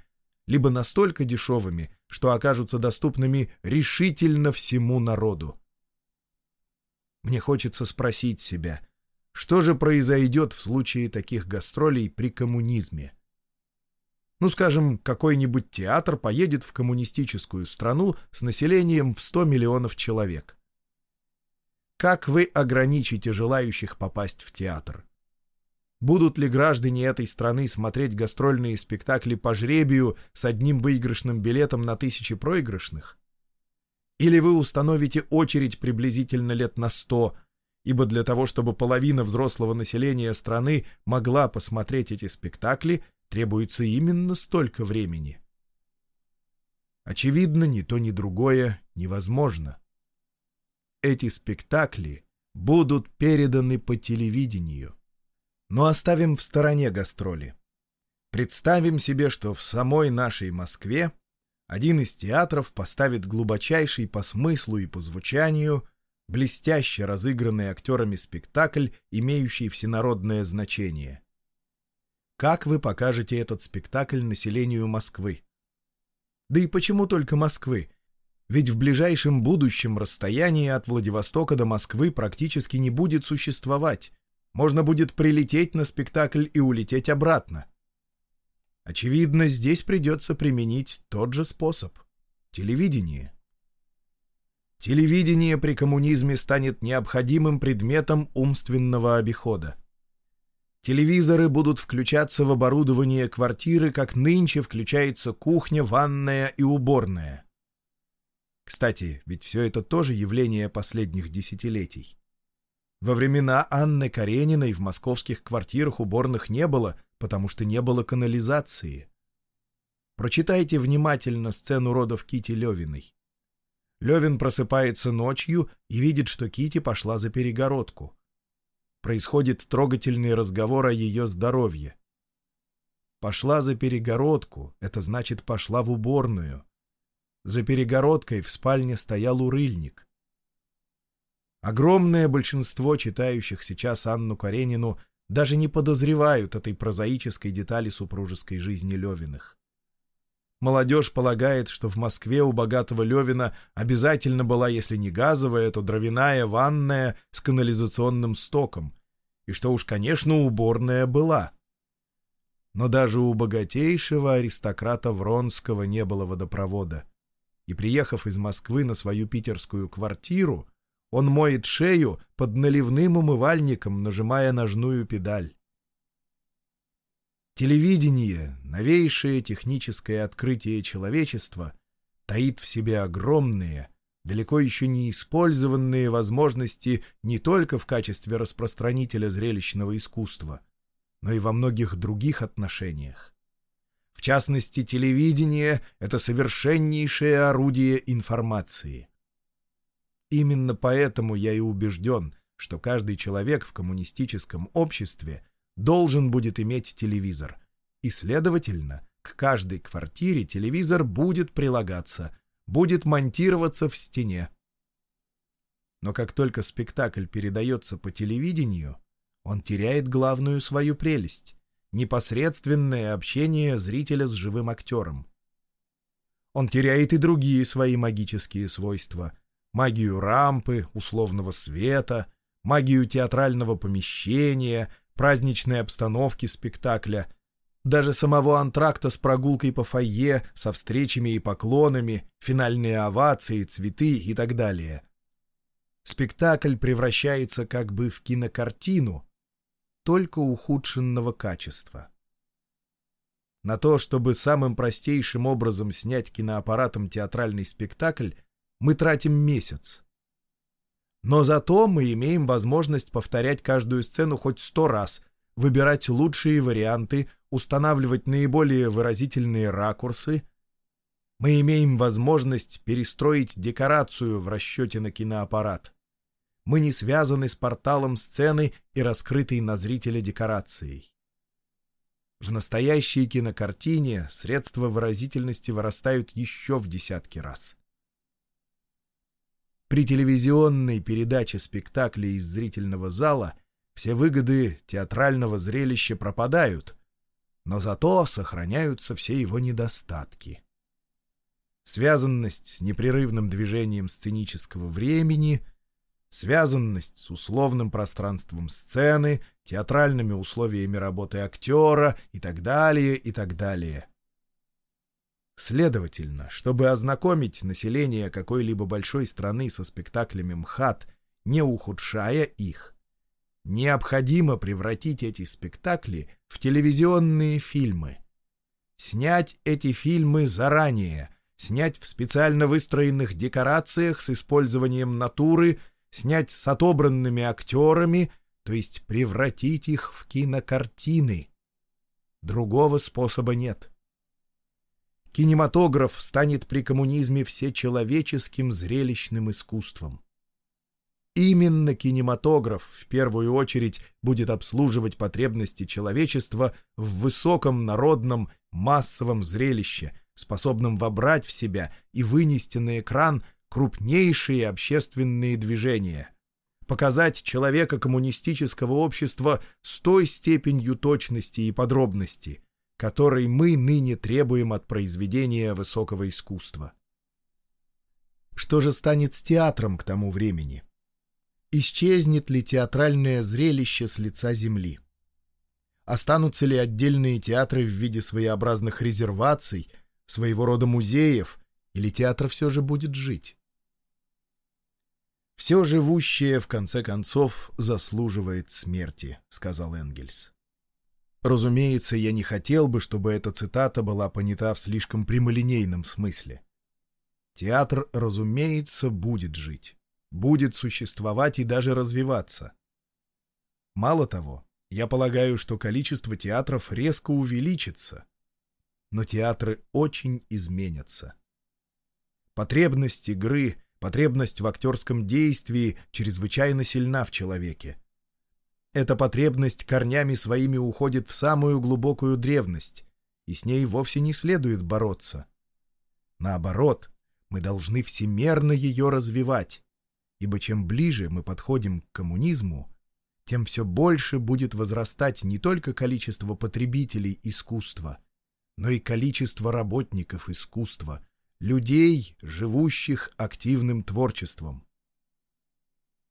либо настолько дешевыми, что окажутся доступными решительно всему народу. Мне хочется спросить себя, что же произойдет в случае таких гастролей при коммунизме? Ну, скажем, какой-нибудь театр поедет в коммунистическую страну с населением в 100 миллионов человек. Как вы ограничите желающих попасть в театр? Будут ли граждане этой страны смотреть гастрольные спектакли по жребию с одним выигрышным билетом на тысячи проигрышных? Или вы установите очередь приблизительно лет на сто, ибо для того, чтобы половина взрослого населения страны могла посмотреть эти спектакли, требуется именно столько времени. Очевидно, ни то, ни другое невозможно. Эти спектакли будут переданы по телевидению. Но оставим в стороне гастроли. Представим себе, что в самой нашей Москве один из театров поставит глубочайший по смыслу и по звучанию, блестяще разыгранный актерами спектакль, имеющий всенародное значение. Как вы покажете этот спектакль населению Москвы? Да и почему только Москвы? Ведь в ближайшем будущем расстояние от Владивостока до Москвы практически не будет существовать. Можно будет прилететь на спектакль и улететь обратно. Очевидно, здесь придется применить тот же способ — телевидение. Телевидение при коммунизме станет необходимым предметом умственного обихода. Телевизоры будут включаться в оборудование квартиры, как нынче включается кухня, ванная и уборная. Кстати, ведь все это тоже явление последних десятилетий. Во времена Анны Карениной в московских квартирах уборных не было, потому что не было канализации. Прочитайте внимательно сцену родов Кити Левиной. Левин просыпается ночью и видит, что Кити пошла за перегородку происходит трогательный разговор о ее здоровье. Пошла за перегородку, это значит пошла в уборную. За перегородкой в спальне стоял урыльник. Огромное большинство читающих сейчас Анну Каренину даже не подозревают этой прозаической детали супружеской жизни Левиных. Молодежь полагает, что в Москве у богатого Левина обязательно была, если не газовая, то дровяная ванная с канализационным стоком, и что уж, конечно, уборная была. Но даже у богатейшего аристократа Вронского не было водопровода. И, приехав из Москвы на свою питерскую квартиру, он моет шею под наливным умывальником, нажимая ножную педаль. Телевидение, новейшее техническое открытие человечества, таит в себе огромные, далеко еще не использованные возможности не только в качестве распространителя зрелищного искусства, но и во многих других отношениях. В частности, телевидение — это совершеннейшее орудие информации. Именно поэтому я и убежден, что каждый человек в коммунистическом обществе должен будет иметь телевизор, и, следовательно, к каждой квартире телевизор будет прилагаться — будет монтироваться в стене. Но как только спектакль передается по телевидению, он теряет главную свою прелесть — непосредственное общение зрителя с живым актером. Он теряет и другие свои магические свойства — магию рампы, условного света, магию театрального помещения, праздничной обстановки спектакля — даже самого антракта с прогулкой по фойе, со встречами и поклонами, финальные овации, цветы и так далее. Спектакль превращается как бы в кинокартину, только ухудшенного качества. На то, чтобы самым простейшим образом снять киноаппаратом театральный спектакль, мы тратим месяц. Но зато мы имеем возможность повторять каждую сцену хоть сто раз, выбирать лучшие варианты, устанавливать наиболее выразительные ракурсы, мы имеем возможность перестроить декорацию в расчете на киноаппарат. Мы не связаны с порталом сцены и раскрытой на зрителя декорацией. В настоящей кинокартине средства выразительности вырастают еще в десятки раз. При телевизионной передаче спектакля из зрительного зала все выгоды театрального зрелища пропадают, но зато сохраняются все его недостатки. Связанность с непрерывным движением сценического времени, связанность с условным пространством сцены, театральными условиями работы актера и так далее, и так далее. Следовательно, чтобы ознакомить население какой-либо большой страны со спектаклями МХАТ, не ухудшая их, необходимо превратить эти спектакли в телевизионные фильмы. Снять эти фильмы заранее, снять в специально выстроенных декорациях с использованием натуры, снять с отобранными актерами, то есть превратить их в кинокартины. Другого способа нет. Кинематограф станет при коммунизме всечеловеческим зрелищным искусством. Именно кинематограф в первую очередь будет обслуживать потребности человечества в высоком народном массовом зрелище, способном вобрать в себя и вынести на экран крупнейшие общественные движения. Показать человека коммунистического общества с той степенью точности и подробности, которой мы ныне требуем от произведения высокого искусства. Что же станет с театром к тому времени? Исчезнет ли театральное зрелище с лица земли? Останутся ли отдельные театры в виде своеобразных резерваций, своего рода музеев, или театр все же будет жить? «Все живущее, в конце концов, заслуживает смерти», — сказал Энгельс. Разумеется, я не хотел бы, чтобы эта цитата была понята в слишком прямолинейном смысле. Театр, разумеется, будет жить будет существовать и даже развиваться. Мало того, я полагаю, что количество театров резко увеличится, но театры очень изменятся. Потребность игры, потребность в актерском действии чрезвычайно сильна в человеке. Эта потребность корнями своими уходит в самую глубокую древность, и с ней вовсе не следует бороться. Наоборот, мы должны всемерно ее развивать ибо чем ближе мы подходим к коммунизму, тем все больше будет возрастать не только количество потребителей искусства, но и количество работников искусства, людей, живущих активным творчеством.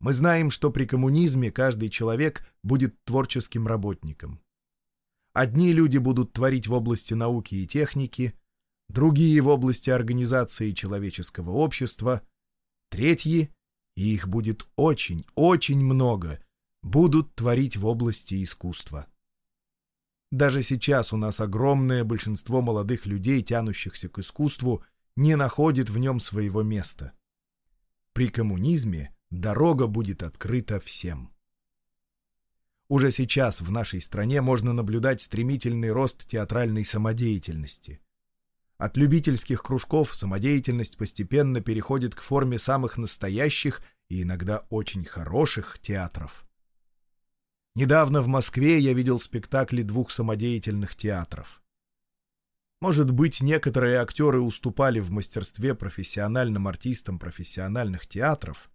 Мы знаем, что при коммунизме каждый человек будет творческим работником. Одни люди будут творить в области науки и техники, другие в области организации человеческого общества, третьи и их будет очень, очень много, будут творить в области искусства. Даже сейчас у нас огромное большинство молодых людей, тянущихся к искусству, не находит в нем своего места. При коммунизме дорога будет открыта всем. Уже сейчас в нашей стране можно наблюдать стремительный рост театральной самодеятельности. От любительских кружков самодеятельность постепенно переходит к форме самых настоящих и иногда очень хороших театров. Недавно в Москве я видел спектакли двух самодеятельных театров. Может быть, некоторые актеры уступали в мастерстве профессиональным артистам профессиональных театров,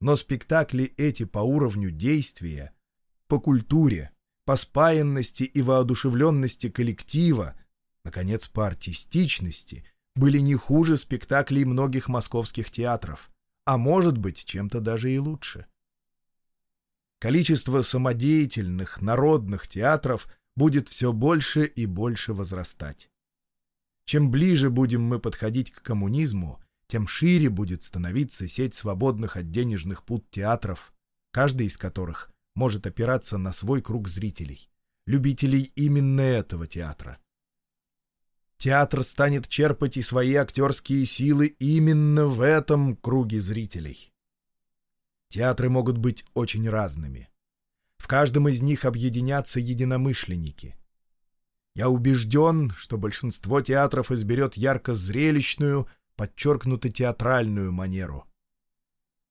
но спектакли эти по уровню действия, по культуре, по спаянности и воодушевленности коллектива наконец, по артистичности, были не хуже спектаклей многих московских театров, а может быть, чем-то даже и лучше. Количество самодеятельных народных театров будет все больше и больше возрастать. Чем ближе будем мы подходить к коммунизму, тем шире будет становиться сеть свободных от денежных пут театров, каждый из которых может опираться на свой круг зрителей, любителей именно этого театра. Театр станет черпать и свои актерские силы именно в этом круге зрителей. Театры могут быть очень разными. В каждом из них объединятся единомышленники. Я убежден, что большинство театров изберет ярко-зрелищную, подчеркнуто театральную манеру.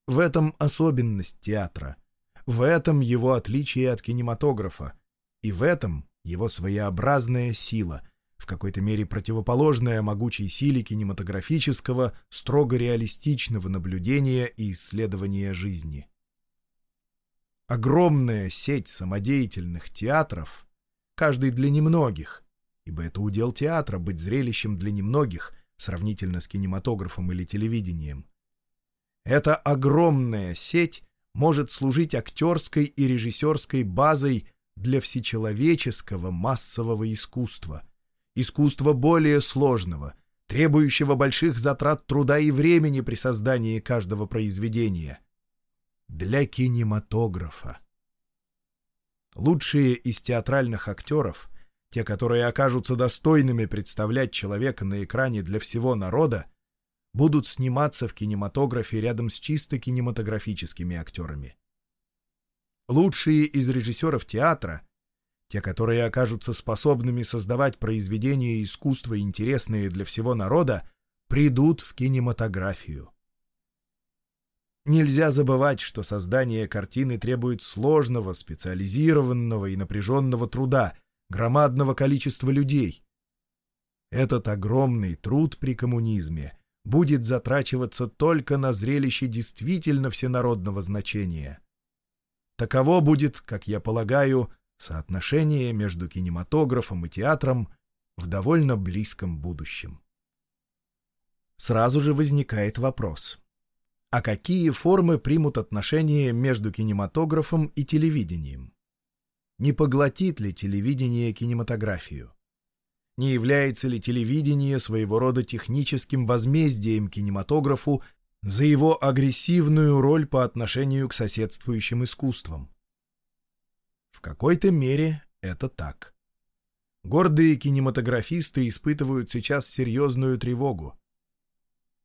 В этом особенность театра, в этом его отличие от кинематографа, и в этом его своеобразная сила — в какой-то мере противоположная могучей силе кинематографического, строго реалистичного наблюдения и исследования жизни. Огромная сеть самодеятельных театров, каждый для немногих, ибо это удел театра быть зрелищем для немногих, сравнительно с кинематографом или телевидением. Эта огромная сеть может служить актерской и режиссерской базой для всечеловеческого массового искусства – искусства более сложного, требующего больших затрат труда и времени при создании каждого произведения. Для кинематографа. Лучшие из театральных актеров, те, которые окажутся достойными представлять человека на экране для всего народа, будут сниматься в кинематографе рядом с чисто кинематографическими актерами. Лучшие из режиссеров театра, те, которые окажутся способными создавать произведения искусства, интересные для всего народа, придут в кинематографию. Нельзя забывать, что создание картины требует сложного, специализированного и напряженного труда, громадного количества людей. Этот огромный труд при коммунизме будет затрачиваться только на зрелище действительно всенародного значения. Таково будет, как я полагаю, соотношение между кинематографом и театром в довольно близком будущем. Сразу же возникает вопрос. А какие формы примут отношения между кинематографом и телевидением? Не поглотит ли телевидение кинематографию? Не является ли телевидение своего рода техническим возмездием кинематографу за его агрессивную роль по отношению к соседствующим искусствам? В какой-то мере это так. Гордые кинематографисты испытывают сейчас серьезную тревогу.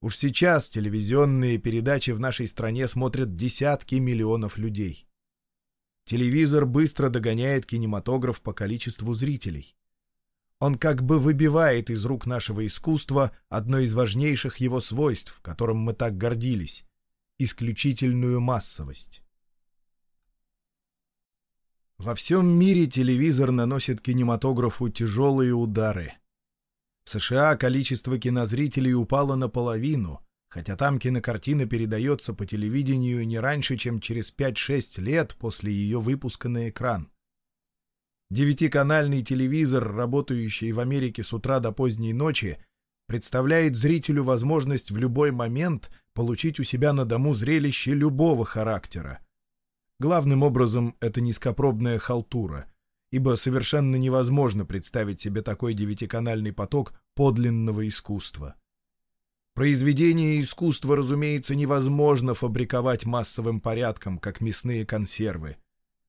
Уж сейчас телевизионные передачи в нашей стране смотрят десятки миллионов людей. Телевизор быстро догоняет кинематограф по количеству зрителей. Он как бы выбивает из рук нашего искусства одно из важнейших его свойств, которым мы так гордились — исключительную массовость. Во всем мире телевизор наносит кинематографу тяжелые удары. В США количество кинозрителей упало наполовину, хотя там кинокартина передается по телевидению не раньше, чем через 5-6 лет после ее выпуска на экран. Девятиканальный телевизор, работающий в Америке с утра до поздней ночи, представляет зрителю возможность в любой момент получить у себя на дому зрелище любого характера. Главным образом это низкопробная халтура, ибо совершенно невозможно представить себе такой девятиканальный поток подлинного искусства. Произведение искусства, разумеется, невозможно фабриковать массовым порядком, как мясные консервы.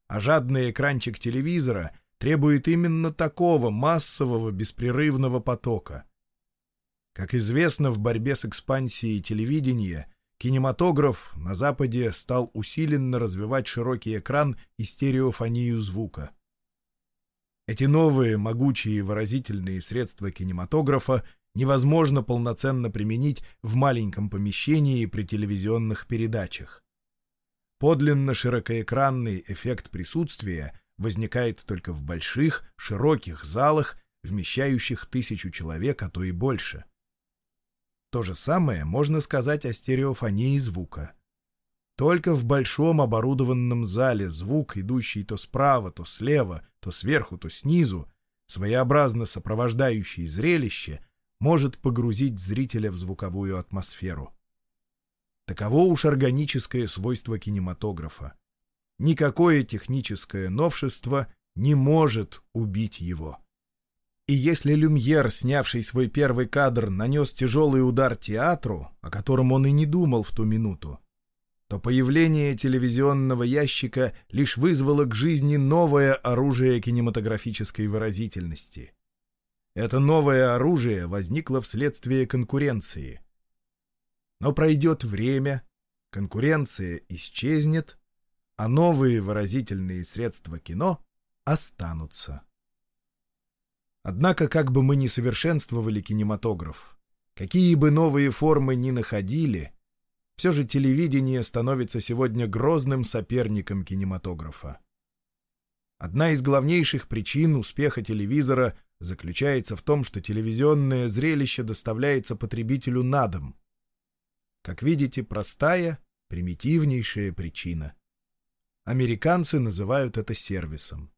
А жадный экранчик телевизора — требует именно такого массового беспрерывного потока. Как известно, в борьбе с экспансией телевидения кинематограф на Западе стал усиленно развивать широкий экран и стереофонию звука. Эти новые, могучие выразительные средства кинематографа невозможно полноценно применить в маленьком помещении при телевизионных передачах. Подлинно широкоэкранный эффект присутствия возникает только в больших, широких залах, вмещающих тысячу человек, а то и больше. То же самое можно сказать о стереофонии звука. Только в большом оборудованном зале звук, идущий то справа, то слева, то сверху, то снизу, своеобразно сопровождающий зрелище, может погрузить зрителя в звуковую атмосферу. Таково уж органическое свойство кинематографа. Никакое техническое новшество не может убить его. И если Люмьер, снявший свой первый кадр, нанес тяжелый удар театру, о котором он и не думал в ту минуту, то появление телевизионного ящика лишь вызвало к жизни новое оружие кинематографической выразительности. Это новое оружие возникло вследствие конкуренции. Но пройдет время, конкуренция исчезнет, а новые выразительные средства кино останутся. Однако, как бы мы ни совершенствовали кинематограф, какие бы новые формы ни находили, все же телевидение становится сегодня грозным соперником кинематографа. Одна из главнейших причин успеха телевизора заключается в том, что телевизионное зрелище доставляется потребителю на дом. Как видите, простая, примитивнейшая причина — Американцы называют это сервисом.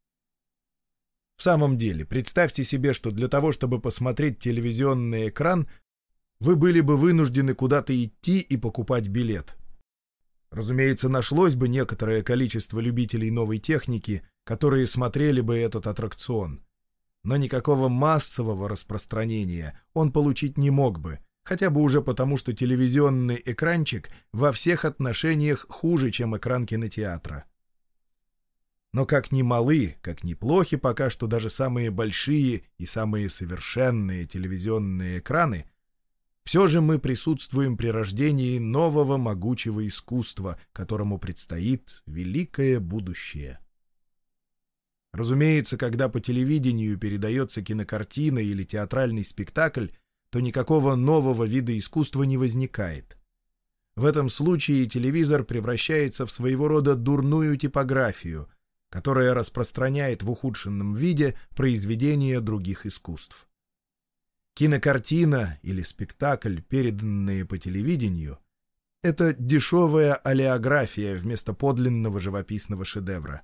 В самом деле, представьте себе, что для того, чтобы посмотреть телевизионный экран, вы были бы вынуждены куда-то идти и покупать билет. Разумеется, нашлось бы некоторое количество любителей новой техники, которые смотрели бы этот аттракцион. но никакого массового распространения он получить не мог бы, хотя бы уже потому, что телевизионный экранчик во всех отношениях хуже, чем экран кинотеатра. Но как ни малы, как ни плохи пока что даже самые большие и самые совершенные телевизионные экраны, все же мы присутствуем при рождении нового могучего искусства, которому предстоит великое будущее. Разумеется, когда по телевидению передается кинокартина или театральный спектакль, то никакого нового вида искусства не возникает. В этом случае телевизор превращается в своего рода дурную типографию, которая распространяет в ухудшенном виде произведения других искусств. Кинокартина или спектакль, переданные по телевидению, это дешевая олеография вместо подлинного живописного шедевра.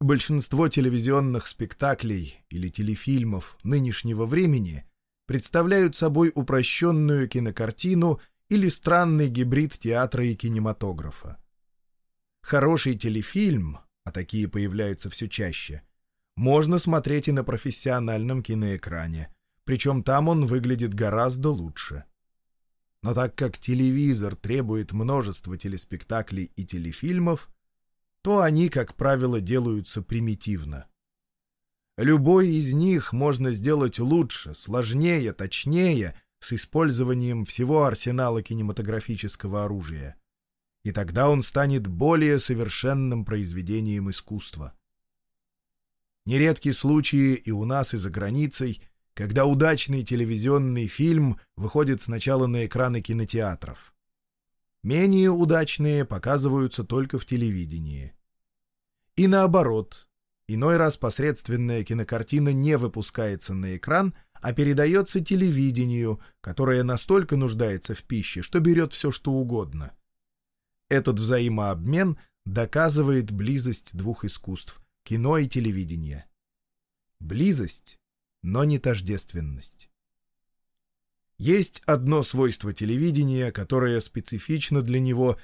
Большинство телевизионных спектаклей или телефильмов нынешнего времени представляют собой упрощенную кинокартину или странный гибрид театра и кинематографа. Хороший телефильм, а такие появляются все чаще, можно смотреть и на профессиональном киноэкране, причем там он выглядит гораздо лучше. Но так как телевизор требует множества телеспектаклей и телефильмов, то они, как правило, делаются примитивно. Любой из них можно сделать лучше, сложнее, точнее, с использованием всего арсенала кинематографического оружия. И тогда он станет более совершенным произведением искусства. Нередки случаи и у нас, и за границей, когда удачный телевизионный фильм выходит сначала на экраны кинотеатров. Менее удачные показываются только в телевидении. И наоборот, иной раз посредственная кинокартина не выпускается на экран, а передается телевидению, которое настолько нуждается в пище, что берет все, что угодно. Этот взаимообмен доказывает близость двух искусств — кино и телевидения. Близость, но не тождественность. Есть одно свойство телевидения, которое специфично для него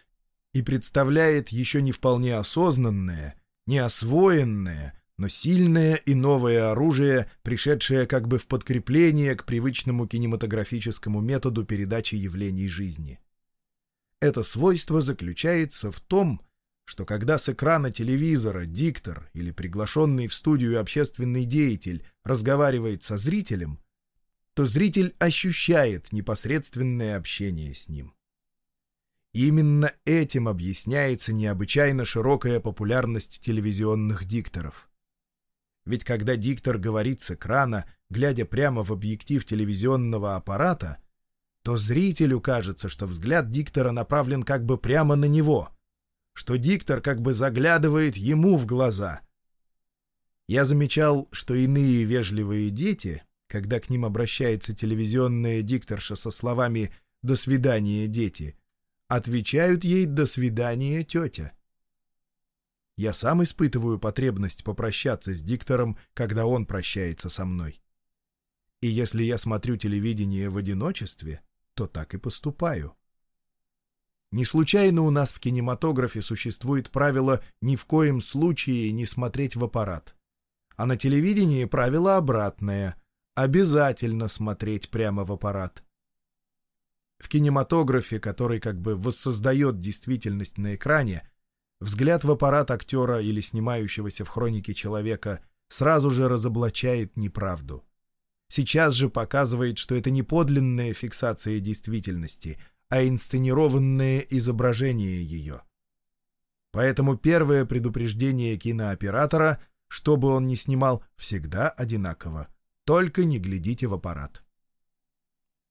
и представляет еще не вполне осознанное, неосвоенное, но сильное и новое оружие, пришедшее как бы в подкрепление к привычному кинематографическому методу передачи явлений жизни. Это свойство заключается в том, что когда с экрана телевизора диктор или приглашенный в студию общественный деятель разговаривает со зрителем, то зритель ощущает непосредственное общение с ним. Именно этим объясняется необычайно широкая популярность телевизионных дикторов. Ведь когда диктор говорит с экрана, глядя прямо в объектив телевизионного аппарата, то зрителю кажется, что взгляд диктора направлен как бы прямо на него, что диктор как бы заглядывает ему в глаза. Я замечал, что иные вежливые дети когда к ним обращается телевизионная дикторша со словами «До свидания, дети», отвечают ей «До свидания, тетя». Я сам испытываю потребность попрощаться с диктором, когда он прощается со мной. И если я смотрю телевидение в одиночестве, то так и поступаю. Не случайно у нас в кинематографе существует правило ни в коем случае не смотреть в аппарат. А на телевидении правило обратное — обязательно смотреть прямо в аппарат. В кинематографе, который как бы воссоздает действительность на экране, взгляд в аппарат актера или снимающегося в хронике человека сразу же разоблачает неправду. Сейчас же показывает, что это не подлинная фиксация действительности, а инсценированное изображение ее. Поэтому первое предупреждение кинооператора, что бы он ни снимал, всегда одинаково. Только не глядите в аппарат.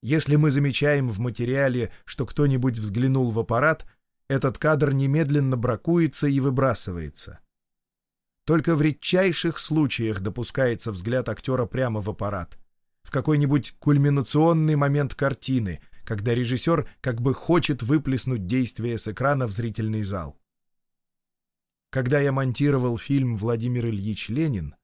Если мы замечаем в материале, что кто-нибудь взглянул в аппарат, этот кадр немедленно бракуется и выбрасывается. Только в редчайших случаях допускается взгляд актера прямо в аппарат. В какой-нибудь кульминационный момент картины, когда режиссер как бы хочет выплеснуть действие с экрана в зрительный зал. Когда я монтировал фильм «Владимир Ильич Ленин»,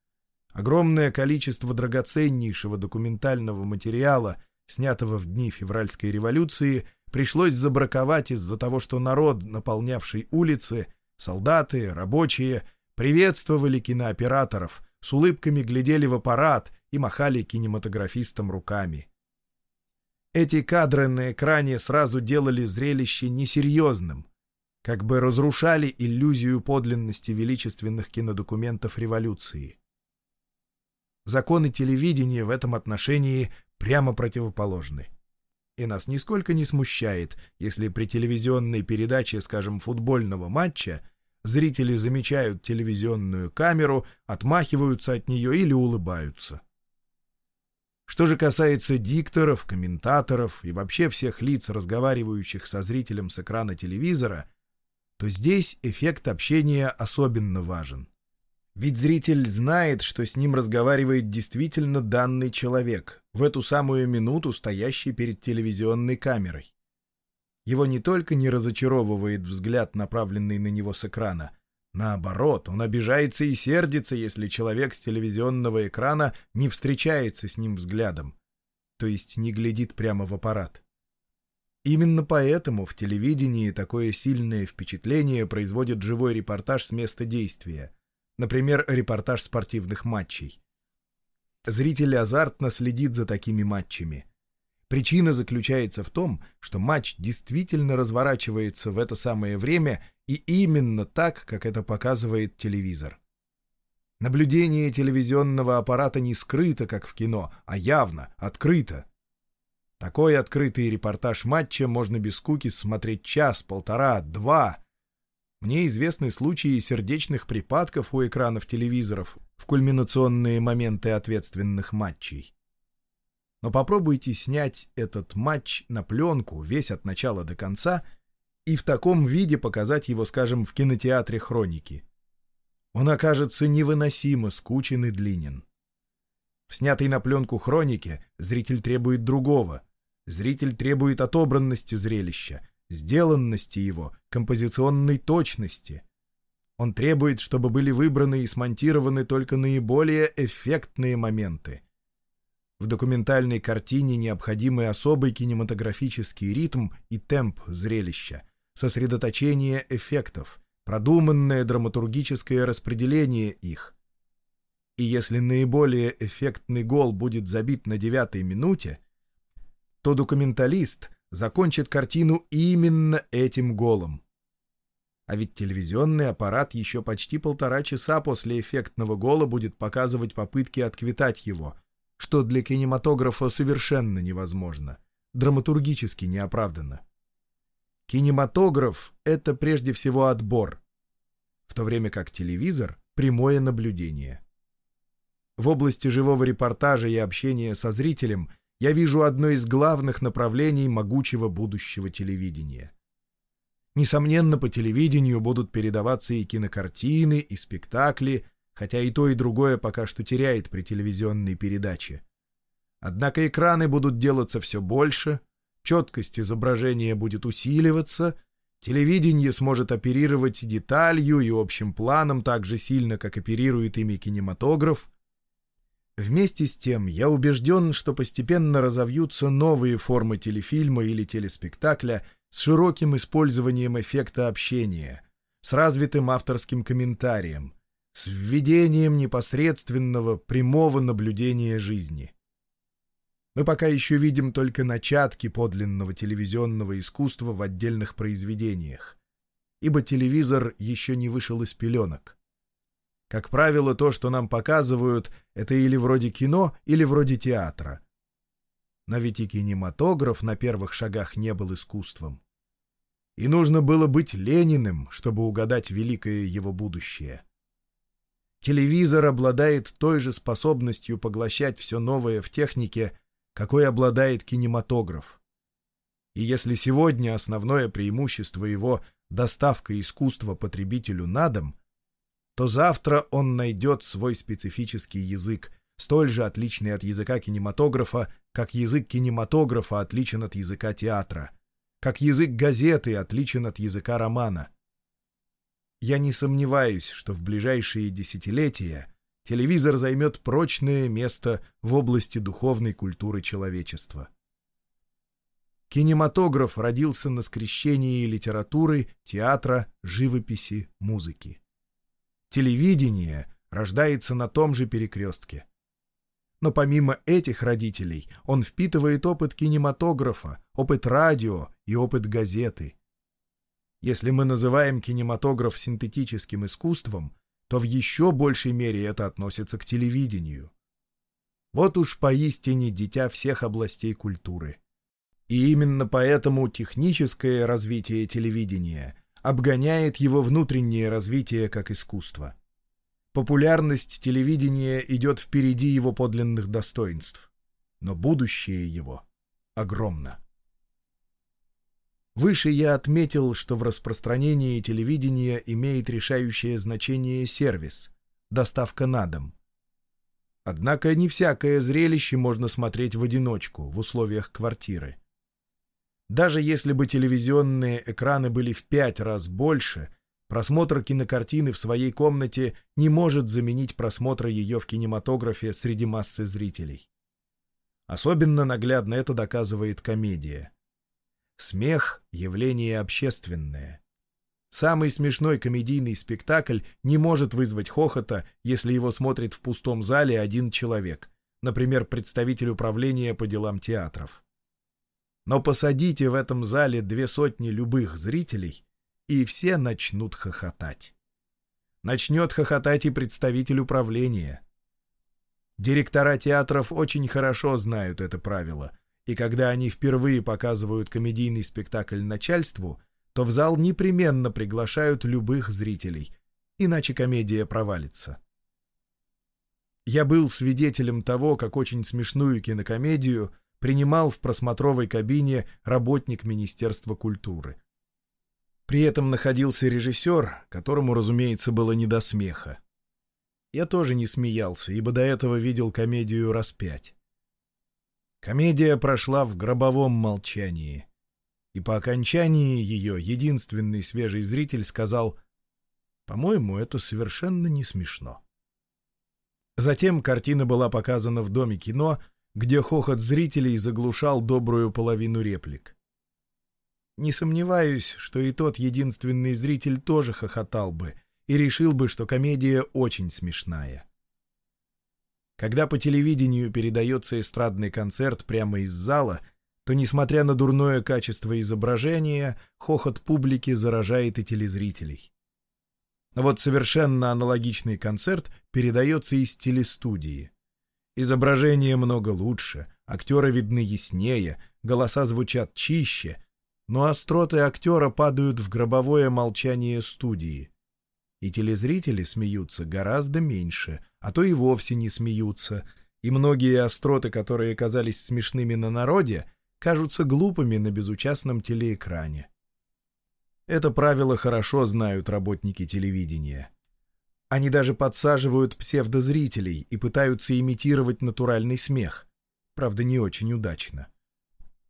Огромное количество драгоценнейшего документального материала, снятого в дни февральской революции, пришлось забраковать из-за того, что народ, наполнявший улицы, солдаты, рабочие, приветствовали кинооператоров, с улыбками глядели в аппарат и махали кинематографистам руками. Эти кадры на экране сразу делали зрелище несерьезным, как бы разрушали иллюзию подлинности величественных кинодокументов революции. Законы телевидения в этом отношении прямо противоположны. И нас нисколько не смущает, если при телевизионной передаче, скажем, футбольного матча, зрители замечают телевизионную камеру, отмахиваются от нее или улыбаются. Что же касается дикторов, комментаторов и вообще всех лиц, разговаривающих со зрителем с экрана телевизора, то здесь эффект общения особенно важен. Ведь зритель знает, что с ним разговаривает действительно данный человек, в эту самую минуту стоящий перед телевизионной камерой. Его не только не разочаровывает взгляд, направленный на него с экрана, наоборот, он обижается и сердится, если человек с телевизионного экрана не встречается с ним взглядом, то есть не глядит прямо в аппарат. Именно поэтому в телевидении такое сильное впечатление производит живой репортаж с места действия — Например, репортаж спортивных матчей. Зритель азартно следит за такими матчами. Причина заключается в том, что матч действительно разворачивается в это самое время и именно так, как это показывает телевизор. Наблюдение телевизионного аппарата не скрыто, как в кино, а явно, открыто. Такой открытый репортаж матча можно без скуки смотреть час, полтора, два, мне известны случаи сердечных припадков у экранов телевизоров в кульминационные моменты ответственных матчей. Но попробуйте снять этот матч на пленку весь от начала до конца и в таком виде показать его, скажем, в кинотеатре «Хроники». Он окажется невыносимо скучен и длинен. В снятой на пленку «Хронике» зритель требует другого. Зритель требует отобранности зрелища, сделанности его, композиционной точности. Он требует, чтобы были выбраны и смонтированы только наиболее эффектные моменты. В документальной картине необходимы особый кинематографический ритм и темп зрелища, сосредоточение эффектов, продуманное драматургическое распределение их. И если наиболее эффектный гол будет забит на девятой минуте, то документалист закончит картину именно этим голом. А ведь телевизионный аппарат еще почти полтора часа после эффектного гола будет показывать попытки отквитать его, что для кинематографа совершенно невозможно, драматургически неоправданно. Кинематограф — это прежде всего отбор, в то время как телевизор — прямое наблюдение. В области живого репортажа и общения со зрителем — я вижу одно из главных направлений могучего будущего телевидения. Несомненно, по телевидению будут передаваться и кинокартины, и спектакли, хотя и то, и другое пока что теряет при телевизионной передаче. Однако экраны будут делаться все больше, четкость изображения будет усиливаться, телевидение сможет оперировать деталью и общим планом так же сильно, как оперирует ими кинематограф, Вместе с тем, я убежден, что постепенно разовьются новые формы телефильма или телеспектакля с широким использованием эффекта общения, с развитым авторским комментарием, с введением непосредственного прямого наблюдения жизни. Мы пока еще видим только начатки подлинного телевизионного искусства в отдельных произведениях, ибо телевизор еще не вышел из пеленок. Как правило, то, что нам показывают, это или вроде кино, или вроде театра. Но ведь и кинематограф на первых шагах не был искусством. И нужно было быть Лениным, чтобы угадать великое его будущее. Телевизор обладает той же способностью поглощать все новое в технике, какой обладает кинематограф. И если сегодня основное преимущество его — доставка искусства потребителю на дом — то завтра он найдет свой специфический язык, столь же отличный от языка кинематографа, как язык кинематографа отличен от языка театра, как язык газеты отличен от языка романа. Я не сомневаюсь, что в ближайшие десятилетия телевизор займет прочное место в области духовной культуры человечества. Кинематограф родился на скрещении литературы, театра, живописи, музыки. Телевидение рождается на том же перекрестке. Но помимо этих родителей он впитывает опыт кинематографа, опыт радио и опыт газеты. Если мы называем кинематограф синтетическим искусством, то в еще большей мере это относится к телевидению. Вот уж поистине дитя всех областей культуры. И именно поэтому техническое развитие телевидения обгоняет его внутреннее развитие как искусство. Популярность телевидения идет впереди его подлинных достоинств, но будущее его огромно. Выше я отметил, что в распространении телевидения имеет решающее значение сервис — доставка на дом. Однако не всякое зрелище можно смотреть в одиночку в условиях квартиры. Даже если бы телевизионные экраны были в пять раз больше — Просмотр кинокартины в своей комнате не может заменить просмотра ее в кинематографе среди массы зрителей. Особенно наглядно это доказывает комедия. Смех — явление общественное. Самый смешной комедийный спектакль не может вызвать хохота, если его смотрит в пустом зале один человек, например, представитель управления по делам театров. Но посадите в этом зале две сотни любых зрителей, и все начнут хохотать. Начнет хохотать и представитель управления. Директора театров очень хорошо знают это правило, и когда они впервые показывают комедийный спектакль начальству, то в зал непременно приглашают любых зрителей, иначе комедия провалится. Я был свидетелем того, как очень смешную кинокомедию принимал в просмотровой кабине работник Министерства культуры. При этом находился режиссер, которому, разумеется, было не до смеха. Я тоже не смеялся, ибо до этого видел комедию раз пять. Комедия прошла в гробовом молчании. И по окончании ее единственный свежий зритель сказал «По-моему, это совершенно не смешно». Затем картина была показана в Доме кино, где хохот зрителей заглушал добрую половину реплик. Не сомневаюсь, что и тот единственный зритель тоже хохотал бы и решил бы, что комедия очень смешная. Когда по телевидению передается эстрадный концерт прямо из зала, то, несмотря на дурное качество изображения, хохот публики заражает и телезрителей. Вот совершенно аналогичный концерт передается из телестудии. Изображение много лучше, актеры видны яснее, голоса звучат чище, но остроты актера падают в гробовое молчание студии. И телезрители смеются гораздо меньше, а то и вовсе не смеются, и многие остроты, которые казались смешными на народе, кажутся глупыми на безучастном телеэкране. Это правило хорошо знают работники телевидения. Они даже подсаживают псевдозрителей и пытаются имитировать натуральный смех. Правда, не очень удачно.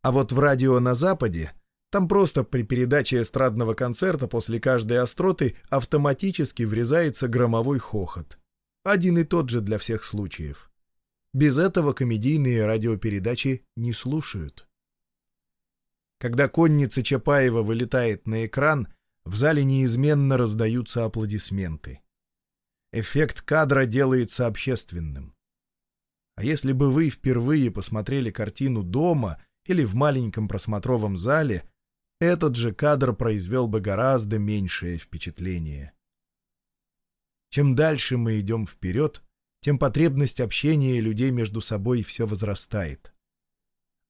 А вот в радио на Западе там просто при передаче эстрадного концерта после каждой остроты автоматически врезается громовой хохот. Один и тот же для всех случаев. Без этого комедийные радиопередачи не слушают. Когда конница Чапаева вылетает на экран, в зале неизменно раздаются аплодисменты. Эффект кадра делается общественным. А если бы вы впервые посмотрели картину дома или в маленьком просмотровом зале — этот же кадр произвел бы гораздо меньшее впечатление. Чем дальше мы идем вперед, тем потребность общения людей между собой все возрастает.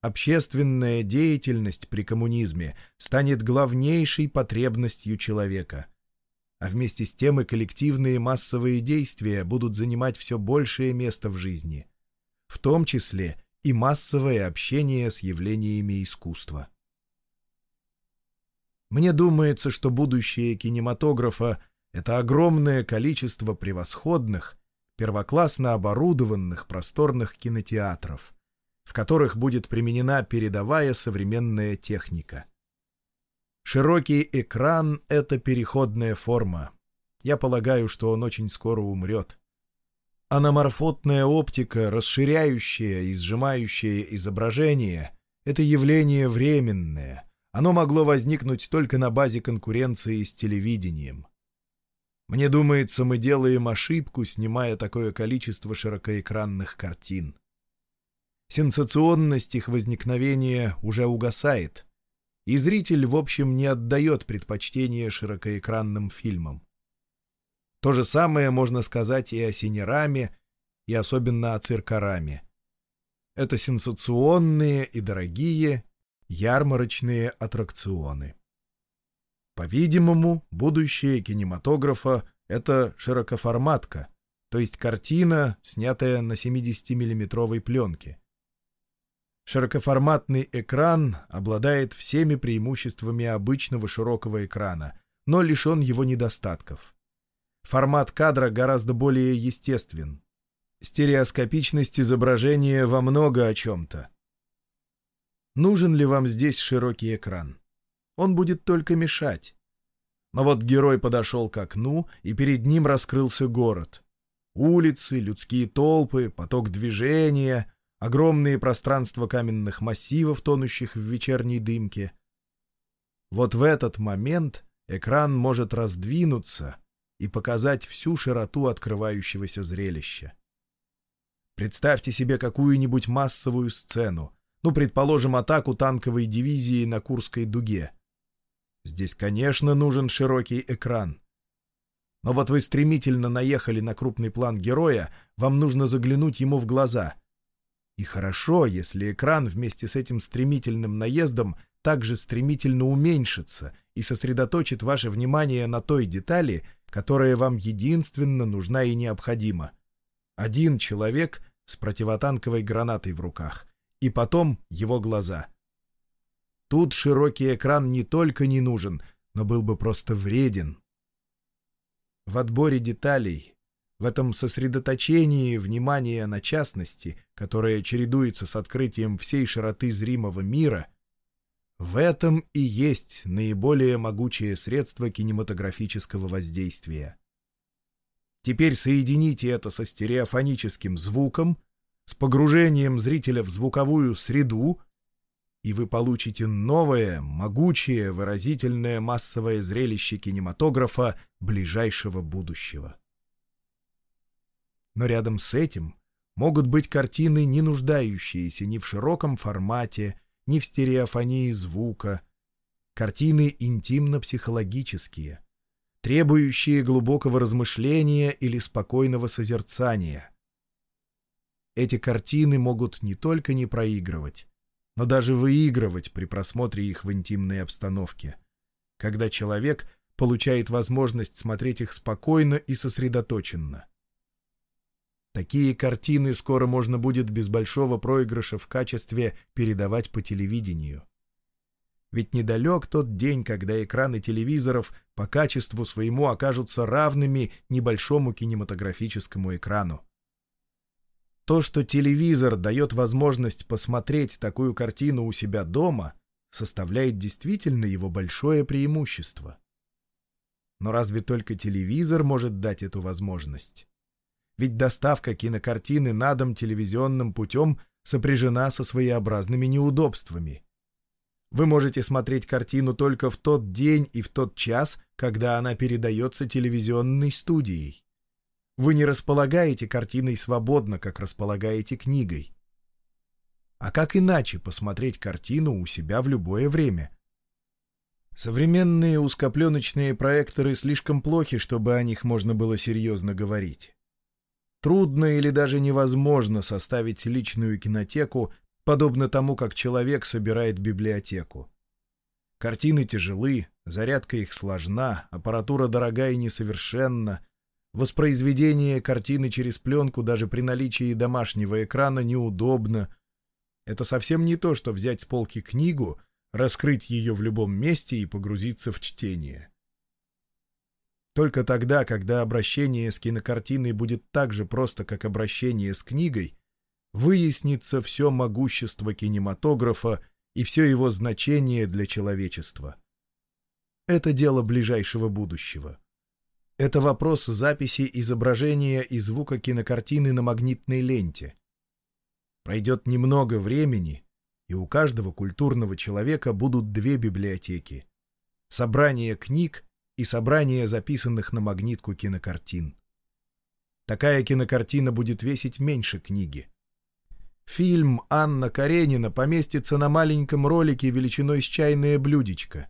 Общественная деятельность при коммунизме станет главнейшей потребностью человека, а вместе с тем и коллективные массовые действия будут занимать все большее место в жизни, в том числе и массовое общение с явлениями искусства. Мне думается, что будущее кинематографа — это огромное количество превосходных, первоклассно оборудованных просторных кинотеатров, в которых будет применена передовая современная техника. Широкий экран — это переходная форма. Я полагаю, что он очень скоро умрет. Аноморфотная оптика, расширяющая и сжимающая изображение — это явление временное — оно могло возникнуть только на базе конкуренции с телевидением. Мне думается, мы делаем ошибку, снимая такое количество широкоэкранных картин. Сенсационность их возникновения уже угасает, и зритель, в общем, не отдает предпочтение широкоэкранным фильмам. То же самое можно сказать и о синераме, и особенно о циркораме. Это сенсационные и дорогие ярмарочные аттракционы. По-видимому, будущее кинематографа — это широкоформатка, то есть картина, снятая на 70-миллиметровой пленке. Широкоформатный экран обладает всеми преимуществами обычного широкого экрана, но лишен его недостатков. Формат кадра гораздо более естествен. Стереоскопичность изображения во много о чем-то. Нужен ли вам здесь широкий экран? Он будет только мешать. Но вот герой подошел к окну, и перед ним раскрылся город. Улицы, людские толпы, поток движения, огромные пространства каменных массивов, тонущих в вечерней дымке. Вот в этот момент экран может раздвинуться и показать всю широту открывающегося зрелища. Представьте себе какую-нибудь массовую сцену, ну, предположим, атаку танковой дивизии на Курской дуге. Здесь, конечно, нужен широкий экран. Но вот вы стремительно наехали на крупный план героя, вам нужно заглянуть ему в глаза. И хорошо, если экран вместе с этим стремительным наездом также стремительно уменьшится и сосредоточит ваше внимание на той детали, которая вам единственно нужна и необходима. Один человек с противотанковой гранатой в руках — и потом его глаза. Тут широкий экран не только не нужен, но был бы просто вреден. В отборе деталей, в этом сосредоточении внимания на частности, которое чередуется с открытием всей широты зримого мира, в этом и есть наиболее могучее средство кинематографического воздействия. Теперь соедините это со стереофоническим звуком — с погружением зрителя в звуковую среду, и вы получите новое, могучее, выразительное массовое зрелище кинематографа ближайшего будущего. Но рядом с этим могут быть картины, не нуждающиеся ни в широком формате, ни в стереофонии звука, картины интимно-психологические, требующие глубокого размышления или спокойного созерцания — эти картины могут не только не проигрывать, но даже выигрывать при просмотре их в интимной обстановке, когда человек получает возможность смотреть их спокойно и сосредоточенно. Такие картины скоро можно будет без большого проигрыша в качестве передавать по телевидению. Ведь недалек тот день, когда экраны телевизоров по качеству своему окажутся равными небольшому кинематографическому экрану. То, что телевизор дает возможность посмотреть такую картину у себя дома, составляет действительно его большое преимущество. Но разве только телевизор может дать эту возможность? Ведь доставка кинокартины на дом телевизионным путем сопряжена со своеобразными неудобствами. Вы можете смотреть картину только в тот день и в тот час, когда она передается телевизионной студией. Вы не располагаете картиной свободно, как располагаете книгой. А как иначе посмотреть картину у себя в любое время? Современные узкопленочные проекторы слишком плохи, чтобы о них можно было серьезно говорить. Трудно или даже невозможно составить личную кинотеку, подобно тому, как человек собирает библиотеку. Картины тяжелы, зарядка их сложна, аппаратура дорогая и несовершенна, Воспроизведение картины через пленку даже при наличии домашнего экрана неудобно. Это совсем не то, что взять с полки книгу, раскрыть ее в любом месте и погрузиться в чтение. Только тогда, когда обращение с кинокартиной будет так же просто, как обращение с книгой, выяснится все могущество кинематографа и все его значение для человечества. Это дело ближайшего будущего. Это вопрос записи изображения и звука кинокартины на магнитной ленте. Пройдет немного времени, и у каждого культурного человека будут две библиотеки. Собрание книг и собрание записанных на магнитку кинокартин. Такая кинокартина будет весить меньше книги. Фильм «Анна Каренина» поместится на маленьком ролике величиной с чайное блюдечко.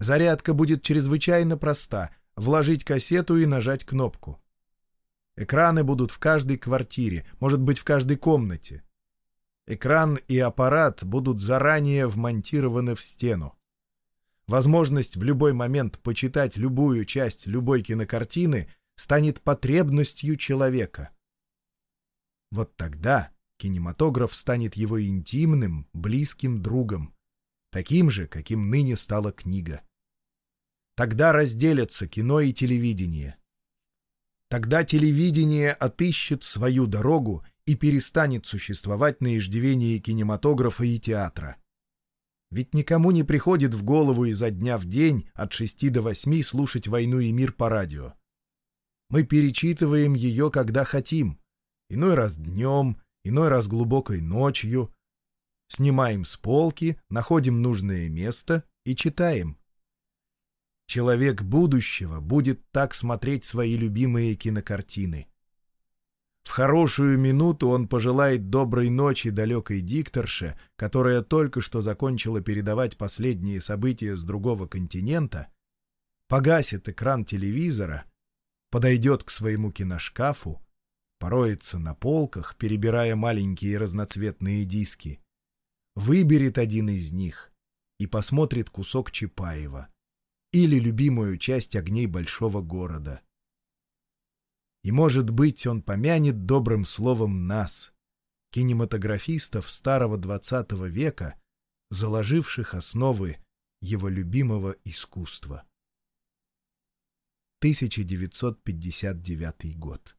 Зарядка будет чрезвычайно проста — вложить кассету и нажать кнопку. Экраны будут в каждой квартире, может быть, в каждой комнате. Экран и аппарат будут заранее вмонтированы в стену. Возможность в любой момент почитать любую часть любой кинокартины станет потребностью человека. Вот тогда кинематограф станет его интимным, близким другом, таким же, каким ныне стала книга. Тогда разделятся кино и телевидение. Тогда телевидение отыщет свою дорогу и перестанет существовать на иждивении кинематографа и театра. Ведь никому не приходит в голову изо дня в день от шести до восьми слушать «Войну и мир» по радио. Мы перечитываем ее, когда хотим, иной раз днем, иной раз глубокой ночью. Снимаем с полки, находим нужное место и читаем. Человек будущего будет так смотреть свои любимые кинокартины. В хорошую минуту он пожелает доброй ночи далекой дикторше, которая только что закончила передавать последние события с другого континента, погасит экран телевизора, подойдет к своему киношкафу, пороется на полках, перебирая маленькие разноцветные диски, выберет один из них и посмотрит кусок Чапаева или любимую часть огней большого города. И, может быть, он помянет добрым словом нас, кинематографистов старого XX века, заложивших основы его любимого искусства. 1959 год